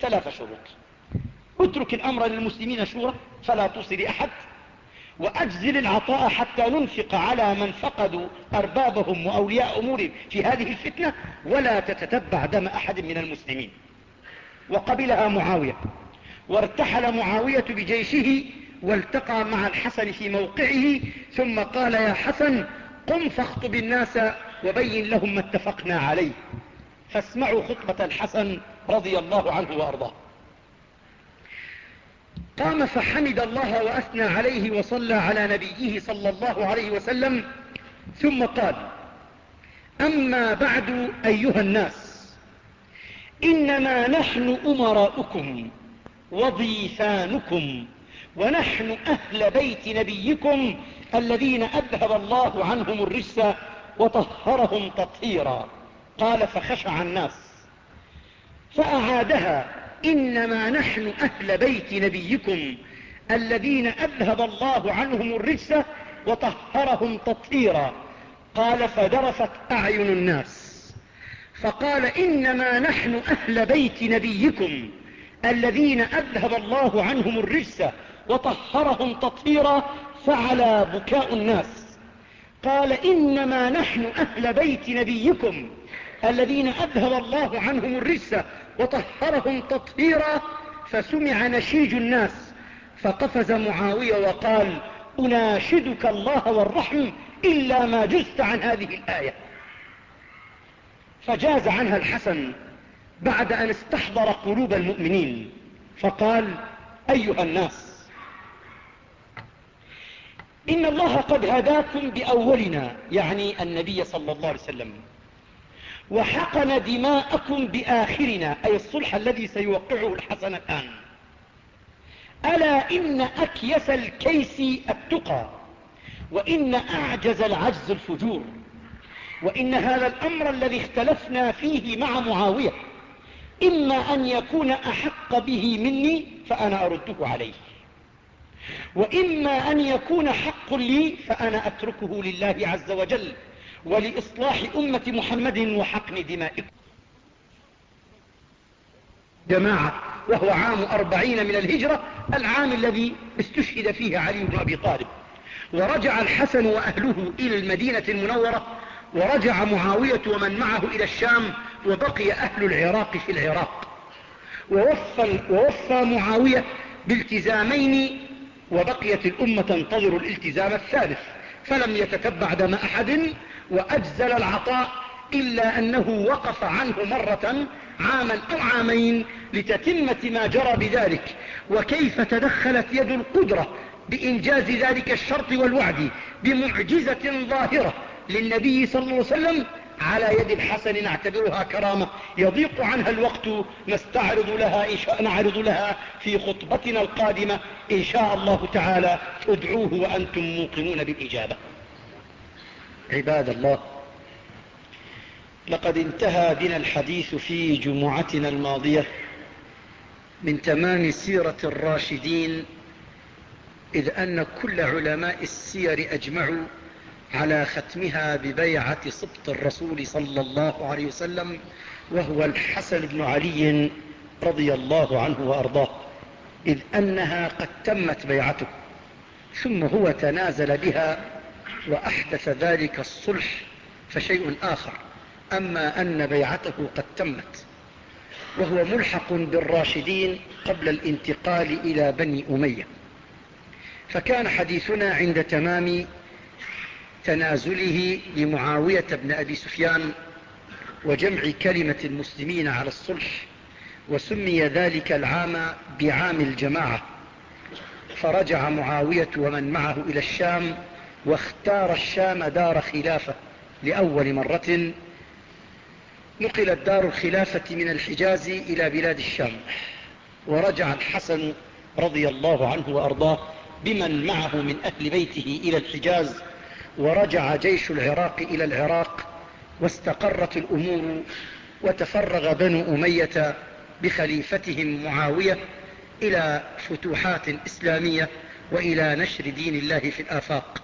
ثلاث شروط. اترك الأمر للمسلمين شورى فلا توصي لأحد وأجزل العطاء حتى ننفق على من فقدوا أربابهم وأولياء أمورهم في هذه الفتنة ولا تتتبع دم أحد من المسلمين. وقبلها معاوية. وارتحل معاوية بجيشه والتقى مع الحسن في موقعه ثم قال يا حسن قم فاخطب الناس وبين لهم ما اتفقنا عليه. فاسمعوا خطبة الحسن رضي الله عنه وأرضاه. قام فحمد الله وأثنى عليه وصلى على نبيه صلى الله عليه وسلم ثم قال أما بعد أيها الناس إنما نحن أمراؤكم وضيفانكم. ونحن أهل بيت نبيكم الذين أذهب الله عنهم الرجس وطهرهم تطهيرا. قال فخشع الناس. فأعادها. إنما نحن أهل بيت نبيكم الذين أذهب الله عنهم الرجس وطهرهم تطهيرا. قال فدرفت أعين الناس. فقال إنما نحن أهل بيت نبيكم الذين أذهب الله عنهم الرجس وطهرهم تطهيرا فعلى بكاء الناس. قال إنما نحن أهل بيت نبيكم الذين أذهب الله عنهم الرجس وطهرهم تطهيرا فسمع نشيج الناس. فقفز معاوية وقال أناشدك الله والرحم إلا ما جزت عن هذه الآية. فجاز عنها الحسن بعد أن استحضر قلوب المؤمنين. فقال أيها الناس إن الله قد هداكم بأولنا يعني النبي صلى الله عليه وسلم. وحقن دماءكم بآخرنا أي الصلح الذي سيوقعه الحسن الآن. ألا إن أكيس الكيس التقى وإن أعجز العجز الفجور وإن هذا الأمر الذي اختلفنا فيه مع معاوية إما أن يكون أحق به مني فأنا أرده عليه. وإما أن يكون حق لي فأنا أتركه لله عز وجل ولإصلاح أمة محمد وحقن دمائكم. جماعة وهو عام أربعين من الهجرة العام الذي استشهد فيه علي بن أبي طالب. ورجع الحسن وأهله إلى المدينة المنورة ورجع معاوية ومن معه إلى الشام وبقي أهل العراق في العراق. ووفى, ووفى معاوية بالتزامين وبقيت الأمة تنتظر الالتزام الثالث فلم يتتبع دم أحد وأجزل العطاء إلا أنه وقف عنه مرة عاما أو عامين لتتمة ما جرى بذلك. وكيف تدخلت يد القدرة بإنجاز ذلك الشرط والوعد بمعجزة ظاهرة للنبي صلى الله عليه وسلم على يد الحسن نعتبرها كرامة. يضيق عنها الوقت نستعرض لها إن شاء نعرض لها في خطبتنا القادمة. إن شاء الله تعالى ادعوه وأنتم موقنون بالإجابة. عباد الله لقد انتهى بنا الحديث في جمعتنا الماضية من تمام سيرة الراشدين إذ أن كل علماء السير أجمعوا على ختمها ببيعة سبط الرسول صلى الله عليه وسلم وهو الحسن بن علي رضي الله عنه وأرضاه إذ أنها قد تمت بيعته ثم هو تنازل بها وأحدث ذلك الصلح فشيء آخر أما أن بيعته قد تمت وهو ملحق بالراشدين قبل الانتقال إلى بني أمية. فكان حديثنا عند تمام تنازله لمعاوية بن أبي سفيان وجمع كلمة المسلمين على الصلح وسمي ذلك العام بعام الجماعة. فرجع معاوية ومن معه إلى الشام واختار الشام دار خلافة لأول مرة. نقلت دار الخلافة من الحجاز إلى بلاد الشام. ورجع الحسن رضي الله عنه وأرضاه بمن معه من أهل بيته إلى الحجاز ورجع جيش العراق إلى العراق واستقرت الأمور وتفرغ بنو أمية بخليفتهم معاوية إلى فتوحات إسلامية وإلى نشر دين الله في الآفاق.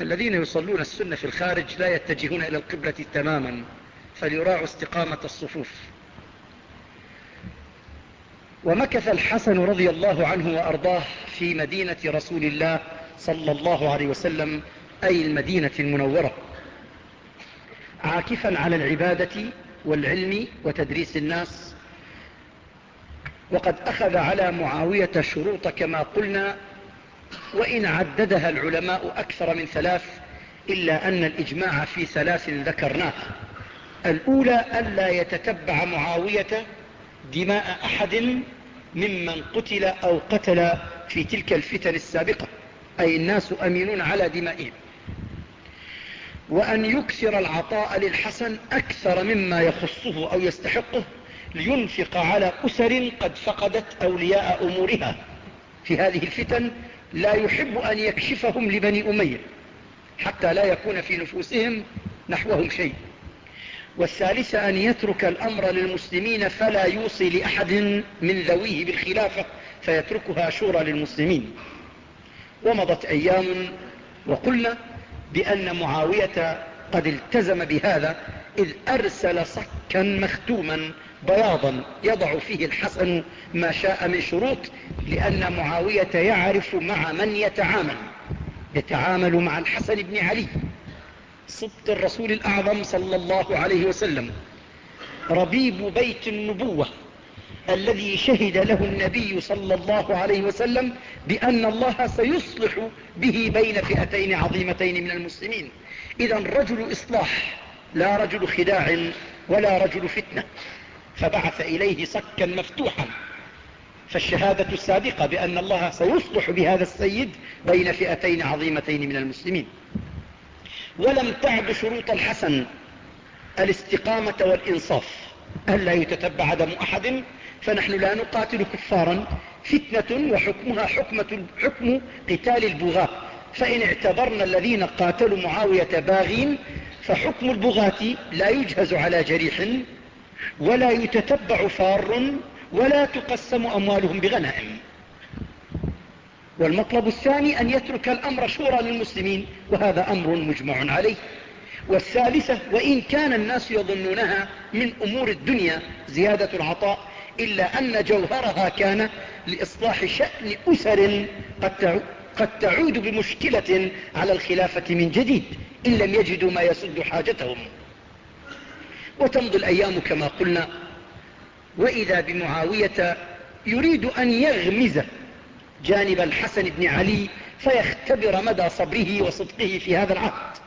الذين يصلون السنة في الخارج لا يتجهون إلى القبلة تماما فليراعوا استقامة الصفوف. ومكث الحسن رضي الله عنه وأرضاه في مدينة رسول الله صلى الله عليه وسلم أي المدينة المنورة عاكفا على العبادة والعلم وتدريس الناس. وقد أخذ على معاوية شروط كما قلنا وإن عددها العلماء أكثر من ثلاث إلا أن الإجماع في ثلاث ذكرناها الأولى ألا يتتبع معاوية دماء أحد ممن قتل أو قتل في تلك الفتن السابقة أي الناس أمينون على دمائهم. وأن يكثر العطاء للحسن أكثر مما يخصه أو يستحقه لينفق على أسر قد فقدت أولياء أمورها. في هذه الفتن لا يحب أن يكشفهم لبني أمية حتى لا يكون في نفوسهم نحوهم شيء. والثالثة أن يترك الأمر للمسلمين فلا يوصي لأحد من ذويه بالخلافة فيتركها شورى للمسلمين. ومضت أيام وقلنا بأن معاوية قد التزم بهذا إذ أرسل صكا مختوما بياضا يضع فيه الحسن ما شاء من شروط لأن معاوية يعرف مع من يتعامل يتعامل مع الحسن بن علي صدق الرسول الأعظم صلى الله عليه وسلم ربيب بيت النبوة. الذي شهد له النبي صلى الله عليه وسلم بأن الله سيصلح به بين فئتين عظيمتين من المسلمين. إذا رجل إصلاح لا رجل خداع ولا رجل فتنة. فبعث إليه صكا مفتوحا. فالشهادة السابقة بأن الله سيصلح بهذا السيد بين فئتين عظيمتين من المسلمين. ولم تعد شروط الحسن الاستقامة والإنصاف. ألا يتتبع دم أحد فنحن لا نقاتل كفارا. فتنة وحكمها حكمة حكم قتال البغاة. فإن اعتبرنا الذين قاتلوا معاوية باغين فحكم البغاة لا يجهز على جريح ولا يتتبع فار ولا تقسم أموالهم بغنائم. والمطلب الثاني أن يترك الأمر شورى للمسلمين وهذا أمر مجمع عليه. والثالثة وإن كان الناس يظنونها من أمور الدنيا زيادة العطاء إلا أن جوهرها كان لإصلاح شأن أسر قد قد تعود بمشكلة على الخلافة من جديد إن لم يجدوا ما يسد حاجتهم. وتمضي الأيام كما قلنا. وإذا بمعاوية يريد أن يغمز جانب الحسن بن علي فيختبر مدى صبره وصدقه في هذا العهد.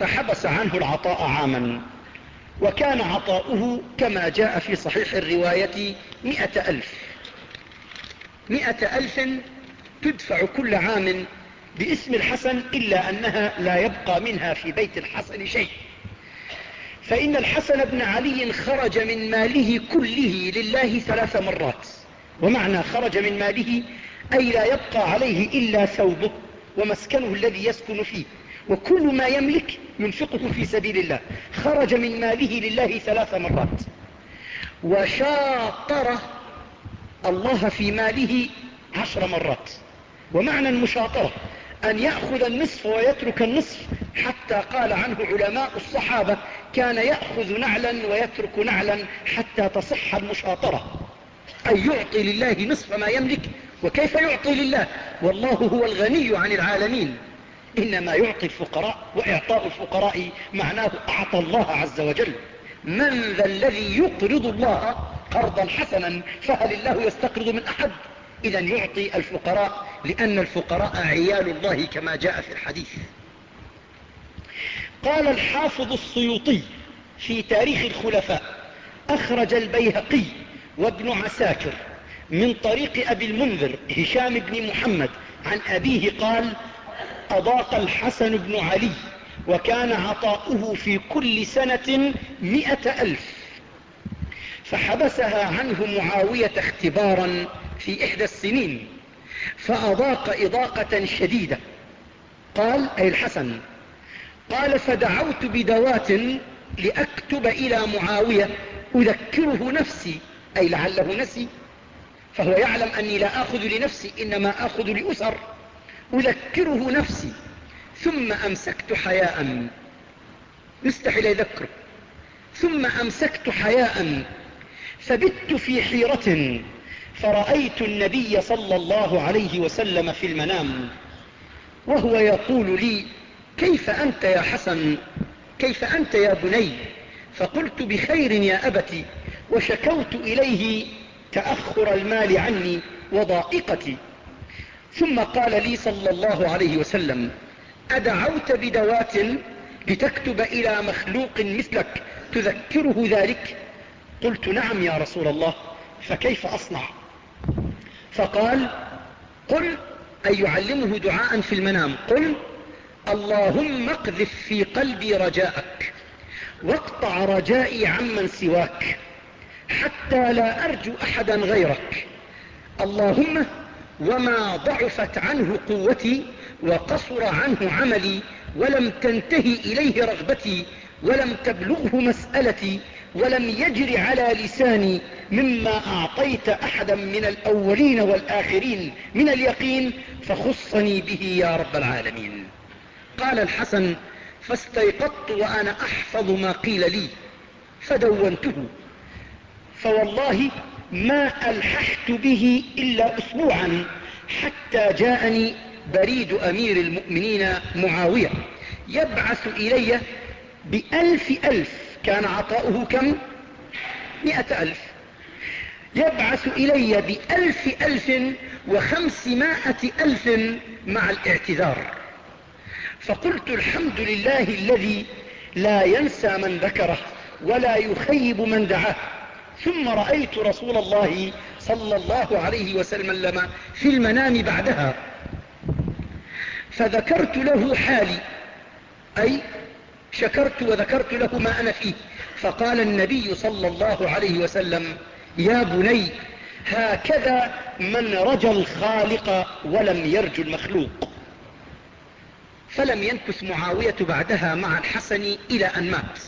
فحبس عنه العطاء عاما وكان عطاؤه كما جاء في صحيح الرواية م ألف. م ألف تدفع كل عام باسم الحسن إلا أنها لا يبقى منها في بيت الحسن شيء. فإن الحسن بن علي خرج من ماله كله لله ثلاث مرات. ومعنى خرج من ماله أي لا يبقى عليه إلا ثوبه ومسكنه الذي يسكن فيه. وكل ما يملك ينفقه في سبيل الله. خرج من ماله لله ثلاث مرات. وشاطر الله في ماله عشر مرات. ومعنى المشاطرة أن يأخذ النصف ويترك النصف حتى قال عنه علماء الصحابة كان يأخذ نعلا ويترك نعلا حتى تصح المشاطرة. أي يعطي لله نصف ما يملك وكيف يعطي لله؟ والله هو الغني عن العالمين. إنما يعطي الفقراء وإعطاء الفقراء معناه أعطى الله عز وجل. من ذا الذي يقرض الله قرضا حسنا فهل الله يستقرض من أحد؟ إذا يعطي الفقراء لأن الفقراء عيال الله كما جاء في الحديث. قال الحافظ السيوطي في تاريخ الخلفاء أخرج البيهقي وابن عساكر من طريق أبي المنذر هشام بن محمد عن أبيه قال أضاق الحسن بن علي وكان عطاؤه في كل سنة م ألف. فحبسها عنه معاوية اختبارا في إحدى السنين فأضاق إضاقة شديدة. قال أي الحسن قال فدعوت بدوات لأكتب إلى معاوية أذكره نفسي أي لعله نسي فهو يعلم أني لا أخذ لنفسي إنما أخذ لأسر. أذكره نفسي ثم أمسكت حياء. مستحيل يذكره ثم أمسكت حياء. فبت في حيرة فرأيت النبي صلى الله عليه وسلم في المنام وهو يقول لي كيف أنت يا حسن؟ كيف أنت يا بني؟ فقلت بخير يا أبت وشكوت إليه تأخر المال عني وضائقتي. ثم قال لي صلى الله عليه وسلم أدعوت بدوات لتكتب إلى مخلوق مثلك تذكره ذلك؟ قلت نعم يا رسول الله فكيف أصنع؟ فقال قل أي يعلمه دعاء في المنام قل اللهم اقذف في قلبي رجاءك واقطع رجائي عمن سواك حتى لا أرجو أحدا غيرك. اللهم وما ضعفت عنه قوتي وقصر عنه عملي ولم تنتهي إليه رغبتي ولم تبلغه مسألتي ولم يجر على لساني مما أعطيت أحدا من الأولين والآخرين من اليقين فخصني به يا رب العالمين. قال الحسن فاستيقظت وأنا أحفظ ما قيل لي فدونته. فوالله ما ألححت به إلا أسبوعا حتى جاءني بريد أمير المؤمنين معاوية. يبعث إلي بألف ألف كان عطاؤه كم؟ مئة ألف. يبعث إلي بألف ألف وخمسمائة ألف مع الاعتذار. فقلت الحمد لله الذي لا ينسى من ذكره ولا يخيب من دعاه. ثم رأيت رسول الله صلى الله عليه وسلم في المنام بعدها. فذكرت له حالي. أي شكرت وذكرت له ما أنا فيه. فقال النبي صلى الله عليه وسلم يا بني هكذا من رجى الخالق ولم يرجو المخلوق. فلم ينكث معاوية بعدها مع الحسن إلى أن مات.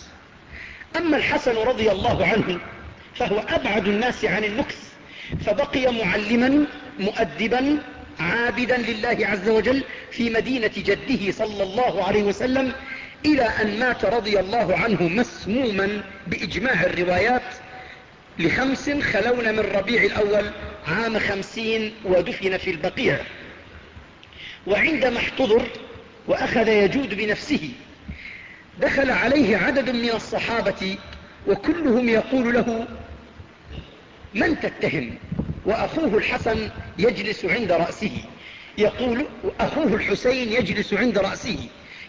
أما الحسن رضي الله عنه فهو أبعد الناس عن المكث فبقي معلما مؤدبا عابدا لله عز وجل في مدينة جده صلى الله عليه وسلم إلى أن مات رضي الله عنه مسموما بإجماع الروايات لخمس خلون من ربيع الأول عام خمسين ودفن في البقيع. وعندما احتضر وأخذ يجود بنفسه دخل عليه عدد من الصحابة وكلهم يقول له من تتهم؟ وأخوه الحسن يجلس عند رأسه. يقول أخوه الحسين يجلس عند رأسه.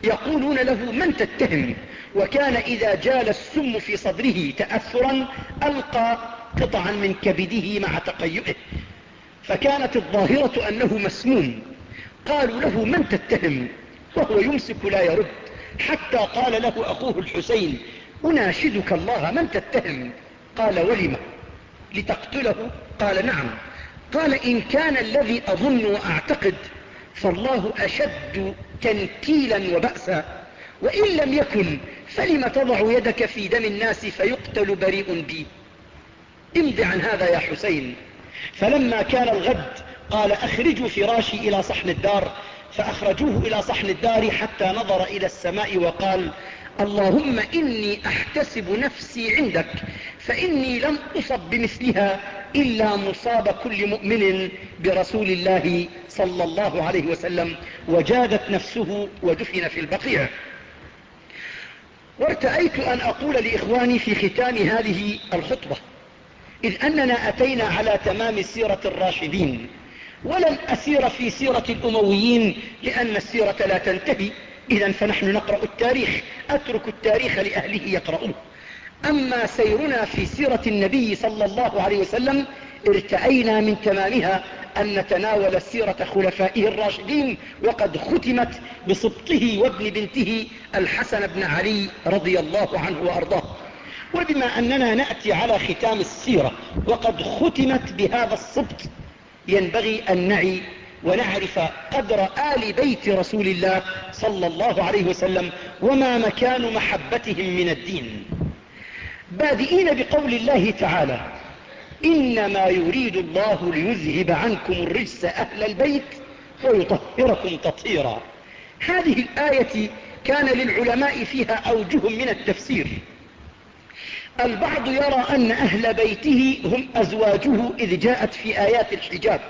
يقولون له من تتهم؟ وكان إذا جال السم في صدره تأثرا ألقى قطعا من كبده مع تقيؤه. فكانت الظاهرة أنه مسموم. قالوا له من تتهم؟ وهو يمسك لا يرد. حتى قال له أخوه الحسين أناشدك الله من تتهم؟ قال ولم؟ لتقتله؟ قال نعم. قال إن كان الذي أظن وأعتقد فالله أشد تنكيلا وبأسا وإن لم يكن فلم تضع يدك في دم الناس فيقتل بريء بي. امض عن هذا يا حسين. فلما كان الغد قال أخرجوا فراشي إلى صحن الدار فأخرجوه إلى صحن الدار حتى نظر إلى السماء وقال اللهم إني أحتسب نفسي عندك فإني لم أصب بمثلها إلا مصاب كل مؤمن برسول الله صلى الله عليه وسلم وجادت نفسه ودفن في البقيع. وارتأيت أن أقول لإخواني في ختام هذه الخطبة إذ أننا أتينا على تمام سيرة الراشدين ولم أسير في سيرة الأمويين لأن السيرة لا تنتهي. إذا فنحن نقرأ التاريخ أترك التاريخ لأهله يقرؤوه. أما سيرنا في سيرة النبي صلى الله عليه وسلم ارتأينا من تمامها أن نتناول سيرة خلفائه الراشدين وقد ختمت بسبطه وابن بنته الحسن بن علي رضي الله عنه وأرضاه. وبما أننا نأتي على ختام السيرة وقد ختمت بهذا السبط ينبغي أن نعي ونعرف قدر آل بيت رسول الله صلى الله عليه وسلم وما مكان محبتهم من الدين. بادئين بقول الله تعالى إنما يريد الله ليذهب عنكم الرجس أهل البيت ويطهركم تطهيرا. هذه الآية كان للعلماء فيها أوجه من التفسير. البعض يرى أن أهل بيته هم أزواجه إذ جاءت في آيات الحجاب.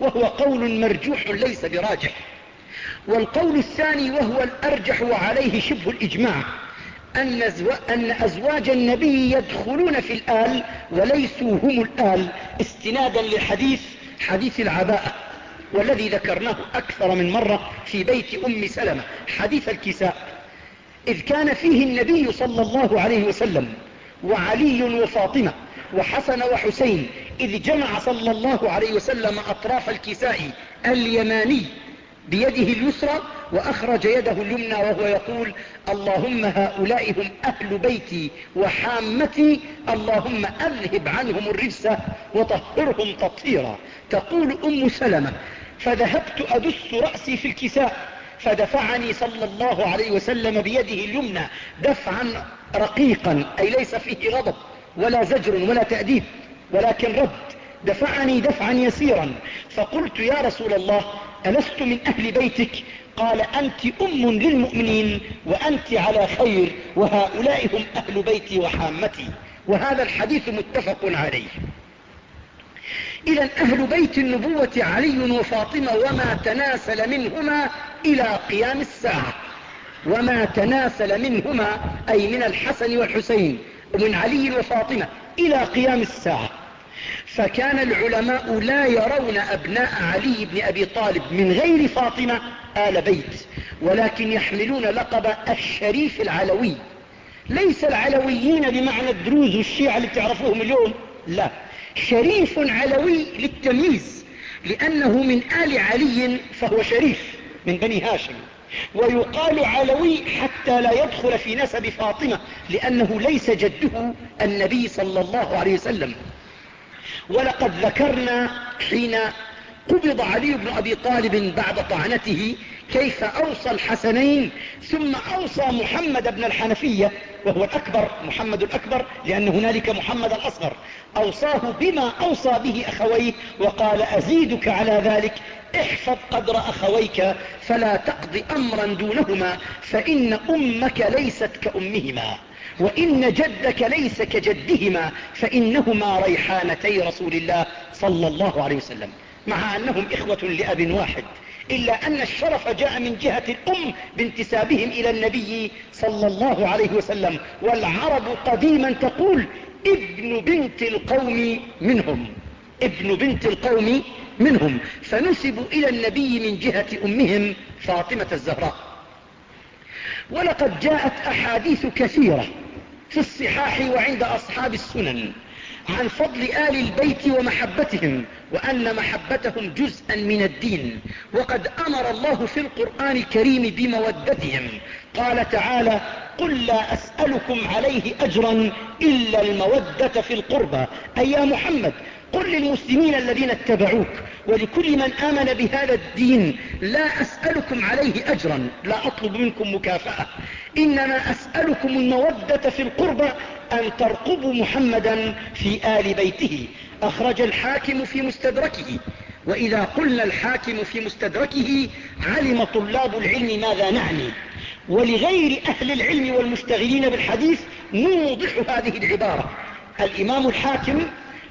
وهو قول مرجوح ليس براجح. والقول الثاني وهو الأرجح وعليه شبه الإجماع أن, أن أزواج النبي يدخلون في الآل وليسوا هم الآل استنادا لحديث حديث العباءة والذي ذكرناه أكثر من مرة في بيت أم سلمة حديث الكساء. إذ كان فيه النبي صلى الله عليه وسلم وعلي وفاطمة وحسن وحسين إذ جمع صلى الله عليه وسلم أطراف الكساء اليماني بيده اليسرى وأخرج يده اليمنى وهو يقول اللهم هؤلاء هم أهل بيتي وحامتي اللهم أذهب عنهم الرجس وطهرهم تطهيرا. تقول أم سلمة فذهبت أدس رأسي في الكساء فدفعني صلى الله عليه وسلم بيده اليمنى دفعا رقيقا أي ليس فيه غضب. ولا زجر ولا تأديب ولكن رد دفعني دفعا يسيرا. فقلت يا رسول الله ألست من أهل بيتك؟ قال أنت أم للمؤمنين وأنت على خير وهؤلاء هم أهل بيتي وحامتي. وهذا الحديث متفق عليه. إذا أهل بيت النبوة علي وفاطمة وما تناسل منهما إلى قيام الساعة. وما تناسل منهما أي من الحسن والحسين. ومن علي وفاطمة إلى قيام الساعة. فكان العلماء لا يرون أبناء علي بن أبي طالب من غير فاطمة آل بيت ولكن يحملون لقب الشريف العلوي. ليس العلويين بمعنى الدروز والشيعة اللي تعرفوهم اليوم لا. شريف علوي للتمييز لأنه من آل علي فهو شريف من بني هاشم. ويقال علوي حتى لا يدخل في نسب فاطمة لأنه ليس جده النبي صلى الله عليه وسلم. ولقد ذكرنا حين قبض علي بن أبي طالب بعد طعنته كيف أوصى الحسنين ثم أوصى محمد بن الحنفية وهو الأكبر محمد الأكبر لأن هنالك محمد الأصغر. أوصاه بما أوصى به أخويه وقال أزيدك على ذلك احفظ قدر أخويك فلا تقض أمرا دونهما فإن أمك ليست كأمهما وإن جدك ليس كجدهما فإنهما ريحانتي رسول الله صلى الله عليه وسلم. مع أنهم إخوة لأب واحد إلا أن الشرف جاء من جهة الأم بانتسابهم إلى النبي صلى الله عليه وسلم والعرب قديما تقول ابن بنت القوم منهم. ابن بنت القوم منهم فنسبوا إلى النبي من جهة أمهم فاطمة الزهراء. ولقد جاءت أحاديث كثيرة في الصحاح وعند أصحاب السنن عن فضل آل البيت ومحبتهم وأن محبتهم جزءا من الدين. وقد أمر الله في القرآن الكريم بمودتهم. قال تعالى قل لا أسألكم عليه أجرا إلا المودة في القربى. أي يا محمد قل للمسلمين الذين اتبعوك ولكل من آمن بهذا الدين لا أسألكم عليه أجرا لا أطلب منكم مكافأة. إنما أسألكم المودة في القربى أن ترقبوا محمدا في آل بيته. أخرج الحاكم في مستدركه. وإذا قلنا الحاكم في مستدركه علم طلاب العلم ماذا نعني. ولغير أهل العلم والمشتغلين بالحديث نوضح هذه العبارة. الإمام الحاكم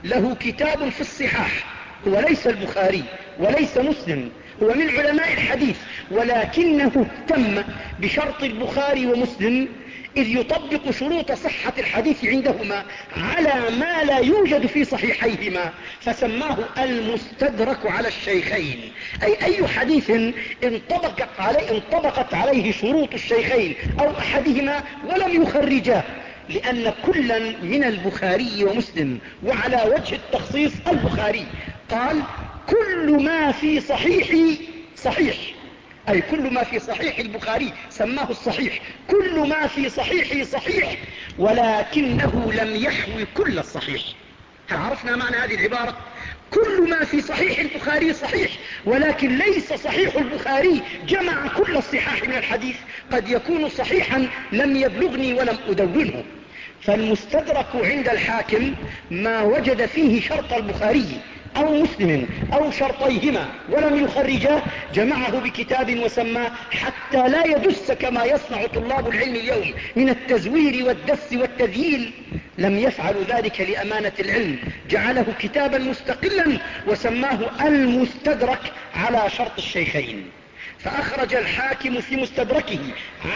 له كتاب في الصحاح. هو ليس البخاري وليس مسلم. هو من علماء الحديث. ولكنه اهتم بشرط البخاري ومسلم إذ يطبق شروط صحة الحديث عندهما على ما لا يوجد في صحيحيهما فسماه المستدرك على الشيخين. أي أي حديث انطبقت عليه, انطبقت عليه شروط الشيخين أو أحدهما ولم يخرجاه. لأن كلا من البخاري ومسلم وعلى وجه التخصيص البخاري. قال كل ما في صحيح صحيح. أي كل ما في صحيح البخاري سماه الصحيح. كل ما في صحيحه صحيح. ولكنه لم يحوي كل الصحيح. عرفنا معنى هذه العبارة؟ كل ما في صحيح البخاري صحيح. ولكن ليس صحيح البخاري جمع كل الصحاح من الحديث. قد يكون صحيحا لم يبلغني ولم أدونه. فالمستدرك عند الحاكم ما وجد فيه شرط البخاري أو مسلم أو شرطيهما ولم يخرجاه جمعه بكتاب وسماه حتى لا يدس كما يصنع طلاب العلم اليوم من التزوير والدس والتذييل. لم يفعلوا ذلك لأمانة العلم. جعله كتابا مستقلا وسماه المستدرك على شرط الشيخين. فأخرج الحاكم في مستدركه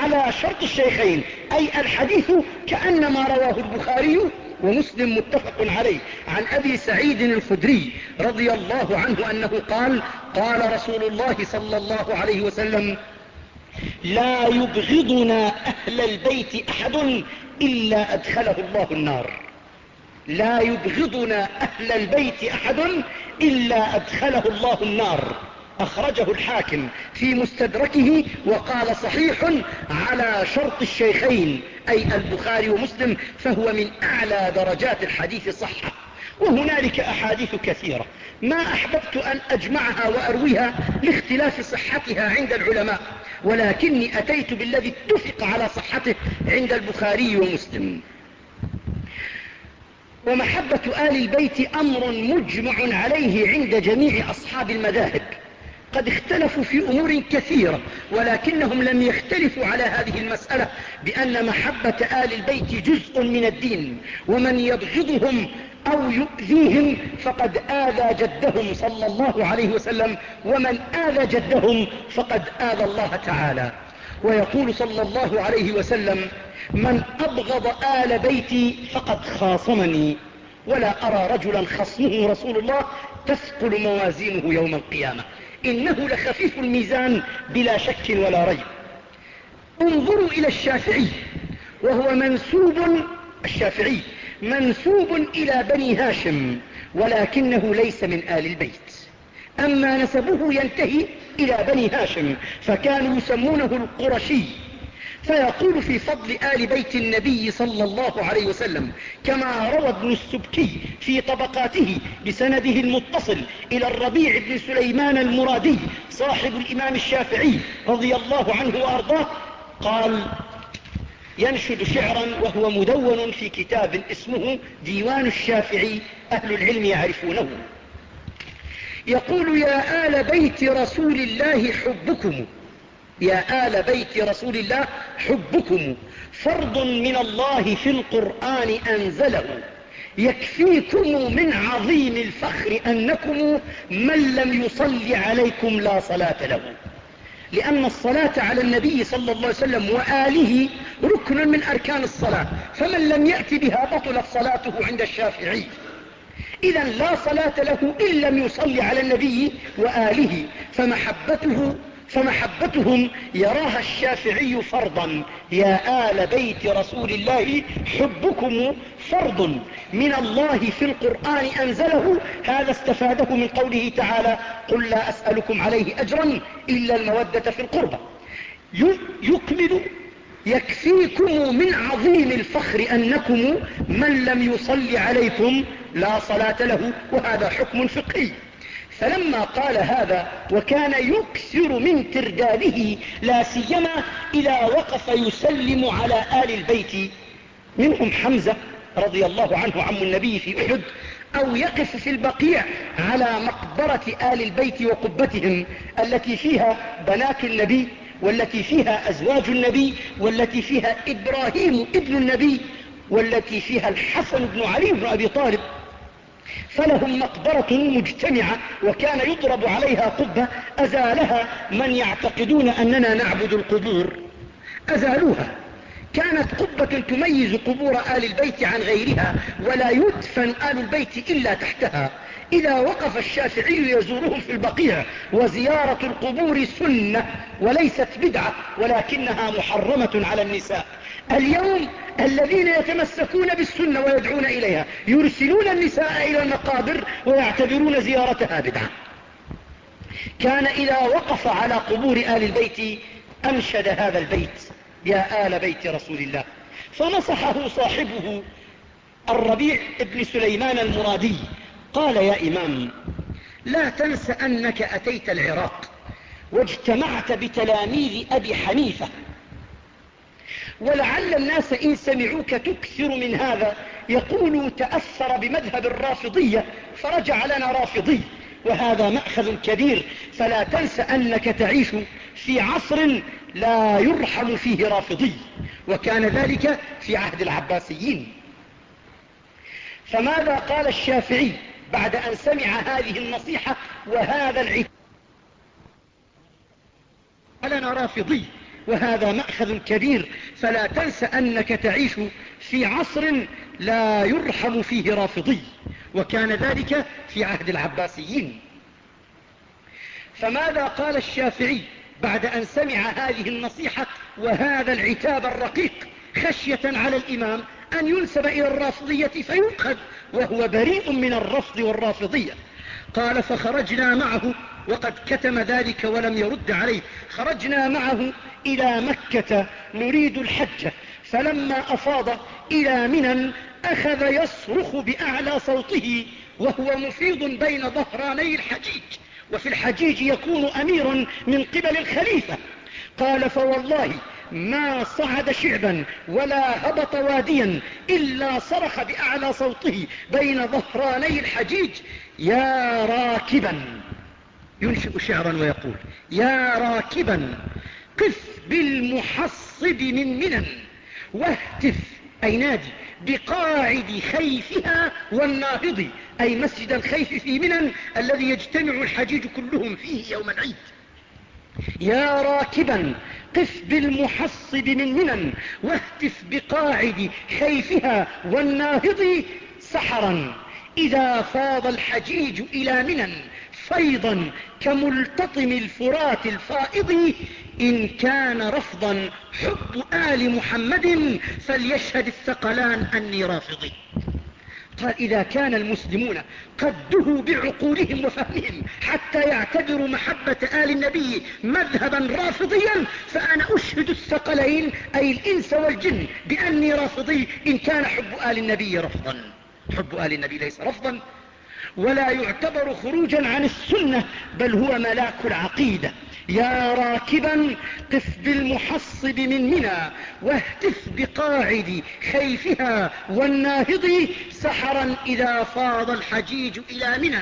على شرط الشيخين أي الحديث كأنما رواه البخاري ومسلم متفق عليه. عن أبي سعيد الخدري رضي الله عنه أنه قال قال رسول الله صلى الله عليه وسلم لا يبغضنا أهل البيت أحد إلا أدخله الله النار. لا يبغضنا أهل البيت أحد إلا أدخله الله النار. أخرجه الحاكم في مستدركه وقال صحيح على شرط الشيخين أي البخاري ومسلم فهو من أعلى درجات الحديث صحة. وهنالك أحاديث كثيرة. ما أحببت أن أجمعها وأرويها لاختلاف صحتها عند العلماء ولكني أتيت بالذي اتفق على صحته عند البخاري ومسلم. ومحبة آل البيت أمر مجمع عليه عند جميع أصحاب المذاهب. قد اختلفوا في أمور كثيرة ولكنهم لم يختلفوا على هذه المسألة بأن محبة آل البيت جزء من الدين ومن يبغضهم أو يؤذيهم فقد آذى جدهم صلى الله عليه وسلم ومن آذى جدهم فقد آذى الله تعالى. ويقول صلى الله عليه وسلم من أبغض آل بيتي فقد خاصمني ولا أرى رجلا خصمه رسول الله تثقل موازينه يوم القيامة. إنه لخفيف الميزان بلا شك ولا ريب. انظروا إلى الشافعي وهو منسوب الشافعي منسوب إلى بني هاشم ولكنه ليس من آل البيت. أما نسبه ينتهي إلى بني هاشم فكانوا يسمونه القرشي. فيقول في فضل آل بيت النبي صلى الله عليه وسلم كما روى ابن السبكي في طبقاته بسنده المتصل إلى الربيع بن سليمان المرادي صاحب الإمام الشافعي رضي الله عنه وأرضاه قال ينشد شعرا وهو مدون في كتاب اسمه ديوان الشافعي أهل العلم يعرفونه. يقول يا آل بيت رسول الله حبكم يا آل بيت رسول الله حبكم فرض من الله في القرآن أنزله. يكفيكم من عظيم الفخر أنكم من لم يصل عليكم لا صلاة له. لأن الصلاة على النبي صلى الله عليه وسلم وآله ركن من أركان الصلاة. فمن لم يأت بها بطلت صلاته عند الشافعي. إذا لا صلاة له إن لم يصلي على النبي وآله فمحبته فمحبتهم يراها الشافعي فرضا. يا آل بيت رسول الله حبكم فرض. من الله في القرآن أنزله. هذا استفاده من قوله تعالى قل لا أسألكم عليه أجرا إلا المودة في القربى. يكمل يكفيكم من عظيم الفخر أنكم من لم يصل عليكم لا صلاة له وهذا حكم فقهي. فلما قال هذا وكان يكثر من ترداده لا سيما إذا وقف يسلم على آل البيت منهم حمزة رضي الله عنه عم النبي في أحد أو يقف في البقيع على مقبرة آل البيت وقبتهم التي فيها بنات النبي والتي فيها أزواج النبي والتي فيها إبراهيم ابن النبي والتي فيها الحسن بن علي بن أبي طالب. فلهم مقبرة مجتمعة وكان يضرب عليها قبة أزالها من يعتقدون أننا نعبد القبور. أزالوها. كانت قبة تميز قبور آل البيت عن غيرها ولا يدفن آل البيت إلا تحتها. إذا وقف الشافعي يزورهم في البقيع وزيارة القبور سنة وليست بدعة ولكنها محرمة على النساء. اليوم الذين يتمسكون بالسنة ويدعون إليها يرسلون النساء إلى المقابر ويعتبرون زيارتها بدعة. كان إذا وقف على قبور آل البيت أنشد هذا البيت. يا آل بيت رسول الله. فنصحه صاحبه الربيع بن سليمان المرادي. قال يا إمام لا تنس أنك أتيت العراق واجتمعت بتلاميذ أبي حنيفة. ولعل الناس إن سمعوك تكثر من هذا يقولوا تأثر بمذهب الرافضية فرجع لنا رافضي. وهذا مأخذ كبير. فلا تنس أنك تعيش في عصر لا يرحم فيه رافضي. وكان ذلك في عهد العباسيين. فماذا قال الشافعي بعد أن سمع هذه النصيحة وهذا العتاب لنا رافضي. وهذا مأخذ كبير. فلا تنس أنك تعيش في عصر لا يرحم فيه رافضي وكان ذلك في عهد العباسيين. فماذا قال الشافعي بعد أن سمع هذه النصيحة وهذا العتاب الرقيق خشية على الإمام أن ينسب إلى الرافضية فيؤخذ وهو بريء من الرفض والرافضية؟ قال فخرجنا معه وقد كتم ذلك ولم يرد عليه. خرجنا معه إلى مكة نريد الحج. فلما أفاض إلى منى أخذ يصرخ بأعلى صوته وهو مفيض بين ظهراني الحجيج. وفي الحجيج يكون أميرا من قبل الخليفة. قال فوالله ما صعد شعبا ولا هبط واديا إلا صرخ بأعلى صوته بين ظهراني الحجيج يا راكبا. ينشئ شعرا ويقول يا راكبا. قف بالمحصب من منن واهتف أي نادي بقاعد خيفها والناهض أي مسجد الخيف في منن الذي يجتمع الحجيج كلهم فيه يوم العيد. يا راكبا قف بالمحصب من منن واهتف بقاعد خيفها والناهض سحرا. إذا فاض الحجيج إلى منن فيضا كملتطم الفرات الفائض إن كان رفضا حب آل محمد فليشهد الثقلان أني رافضي. قال إذا كان المسلمون قد دهوا بعقولهم وفهمهم حتى يعتبروا محبة آل النبي مذهبا رافضيا فأنا أشهد الثقلين أي الإنس والجن بأني رافضي إن كان حب آل النبي رفضا. حب آل النبي ليس رفضا ولا يعتبر خروجا عن السنة بل هو ملاك العقيدة. يا راكبا قف بالمحصب من منى واهتف بقاعد خيفها والناهض سحرا إذا فاض الحجيج إلى منى.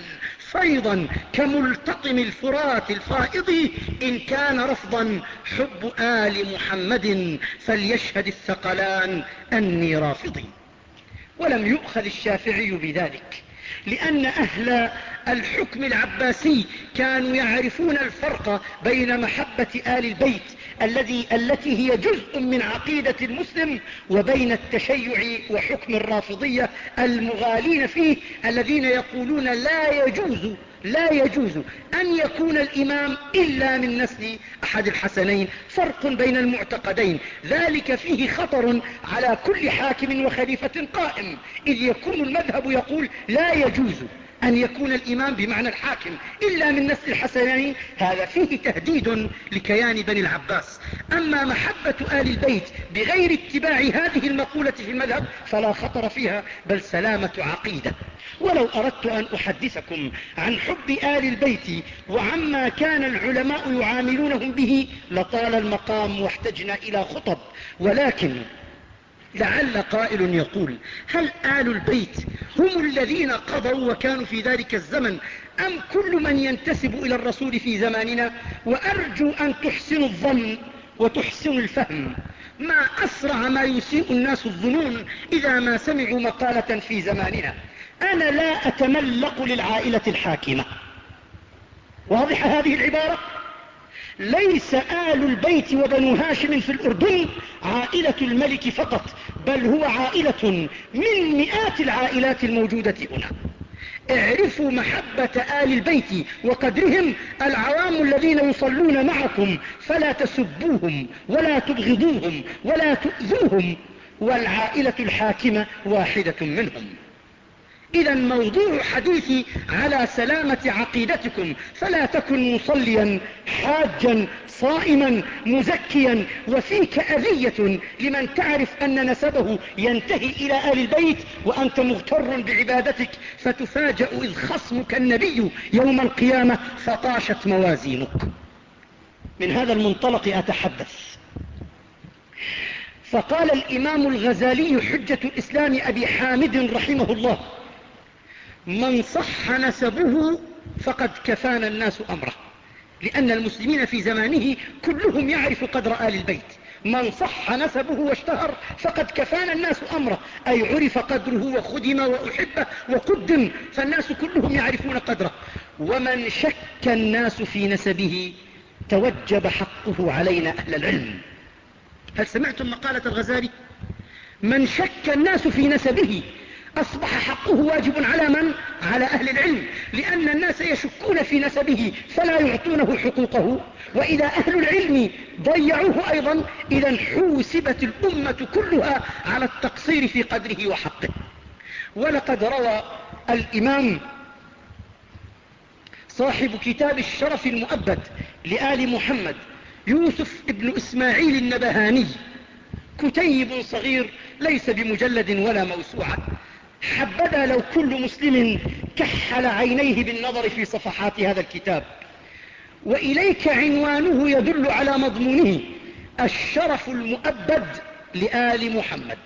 فيضا كملتطم الفرات الفائض إن كان رفضا حب آل محمد فليشهد الثقلان أني رافضي ولم يؤخذ الشافعي بذلك. لأن أهل الحكم العباسي كانوا يعرفون الفرق بين محبة آل البيت. الذي التي هي جزء من عقيدة المسلم وبين التشيع وحكم الرافضية المغالين فيه الذين يقولون لا يجوز لا يجوز أن يكون الإمام إلا من نسل أحد الحسنين. فرق بين المعتقدين. ذلك فيه خطر على كل حاكم وخليفة قائم. إذ يكون المذهب يقول لا يجوز. أن يكون الإمام بمعنى الحاكم إلا من نسل الحسنين. هذا فيه تهديد لكيان بني العباس. أما محبة آل البيت بغير اتباع هذه المقولة في المذهب فلا خطر فيها بل سلامة عقيدة. ولو أردت أن أحدثكم عن حب آل البيت وعما كان العلماء يعاملونهم به لطال المقام واحتجنا إلى خطب. ولكن لعل قائل يقول هل آل البيت هم الذين قضوا وكانوا في ذلك الزمن؟ أم كل من ينتسب إلى الرسول في زماننا؟ وأرجو أن تحسنوا الظن وتحسنوا الفهم. ما أسرع ما يسيء الناس الظنون إذا ما سمعوا مقالة في زماننا. أنا لا أتملق للعائلة الحاكمة. واضح هذه العبارة؟ ليس آل البيت وبنو هاشم في الأردن عائلة الملك فقط بل هو عائلة من مئات العائلات الموجودة هنا. اعرفوا محبة آل البيت وقدرهم العوام الذين يصلون معكم فلا تسبوهم ولا تبغضوهم ولا تؤذوهم والعائلة الحاكمة واحدة منهم. إذا موضوع حديثي على سلامة عقيدتكم. فلا تكن مصليا حاجا صائما مزكيا. وفيك أذية لمن تعرف أن نسبه ينتهي إلى آل البيت وأنت مغتر بعبادتك. فتفاجأ إذ خصمك النبي يوم القيامة فطاشت موازينك. من هذا المنطلق أتحدث. فقال الإمام الغزالي حجة الإسلام أبي حامد رحمه الله من صح نسبه فقد كفانا الناس أمره. لأن المسلمين في زمانه كلهم يعرف قدر آل البيت. من صح نسبه واشتهر فقد كفانا الناس أمره. أي عرف قدره وخدم وأحبه وقدم فالناس كلهم يعرفون قدره. ومن شك الناس في نسبه توجب حقه علينا أهل العلم. هل سمعتم مقالة الغزالي؟ من شك الناس في نسبه أصبح حقه واجب على من؟ على أهل العلم لأن الناس يشكون في نسبه فلا يعطونه حقوقه. وإذا أهل العلم ضيعوه أيضا إذا حوسبت الأمة كلها على التقصير في قدره وحقه. ولقد روى الإمام صاحب كتاب الشرف المؤبد لآل محمد يوسف بن إسماعيل النبهاني. كتيب صغير ليس بمجلد ولا موسوعة. حبذا لو كل مسلم كحل عينيه بالنظر في صفحات هذا الكتاب. وإليك عنوانه يدل على مضمونه. الشرف المؤبد لآل محمد.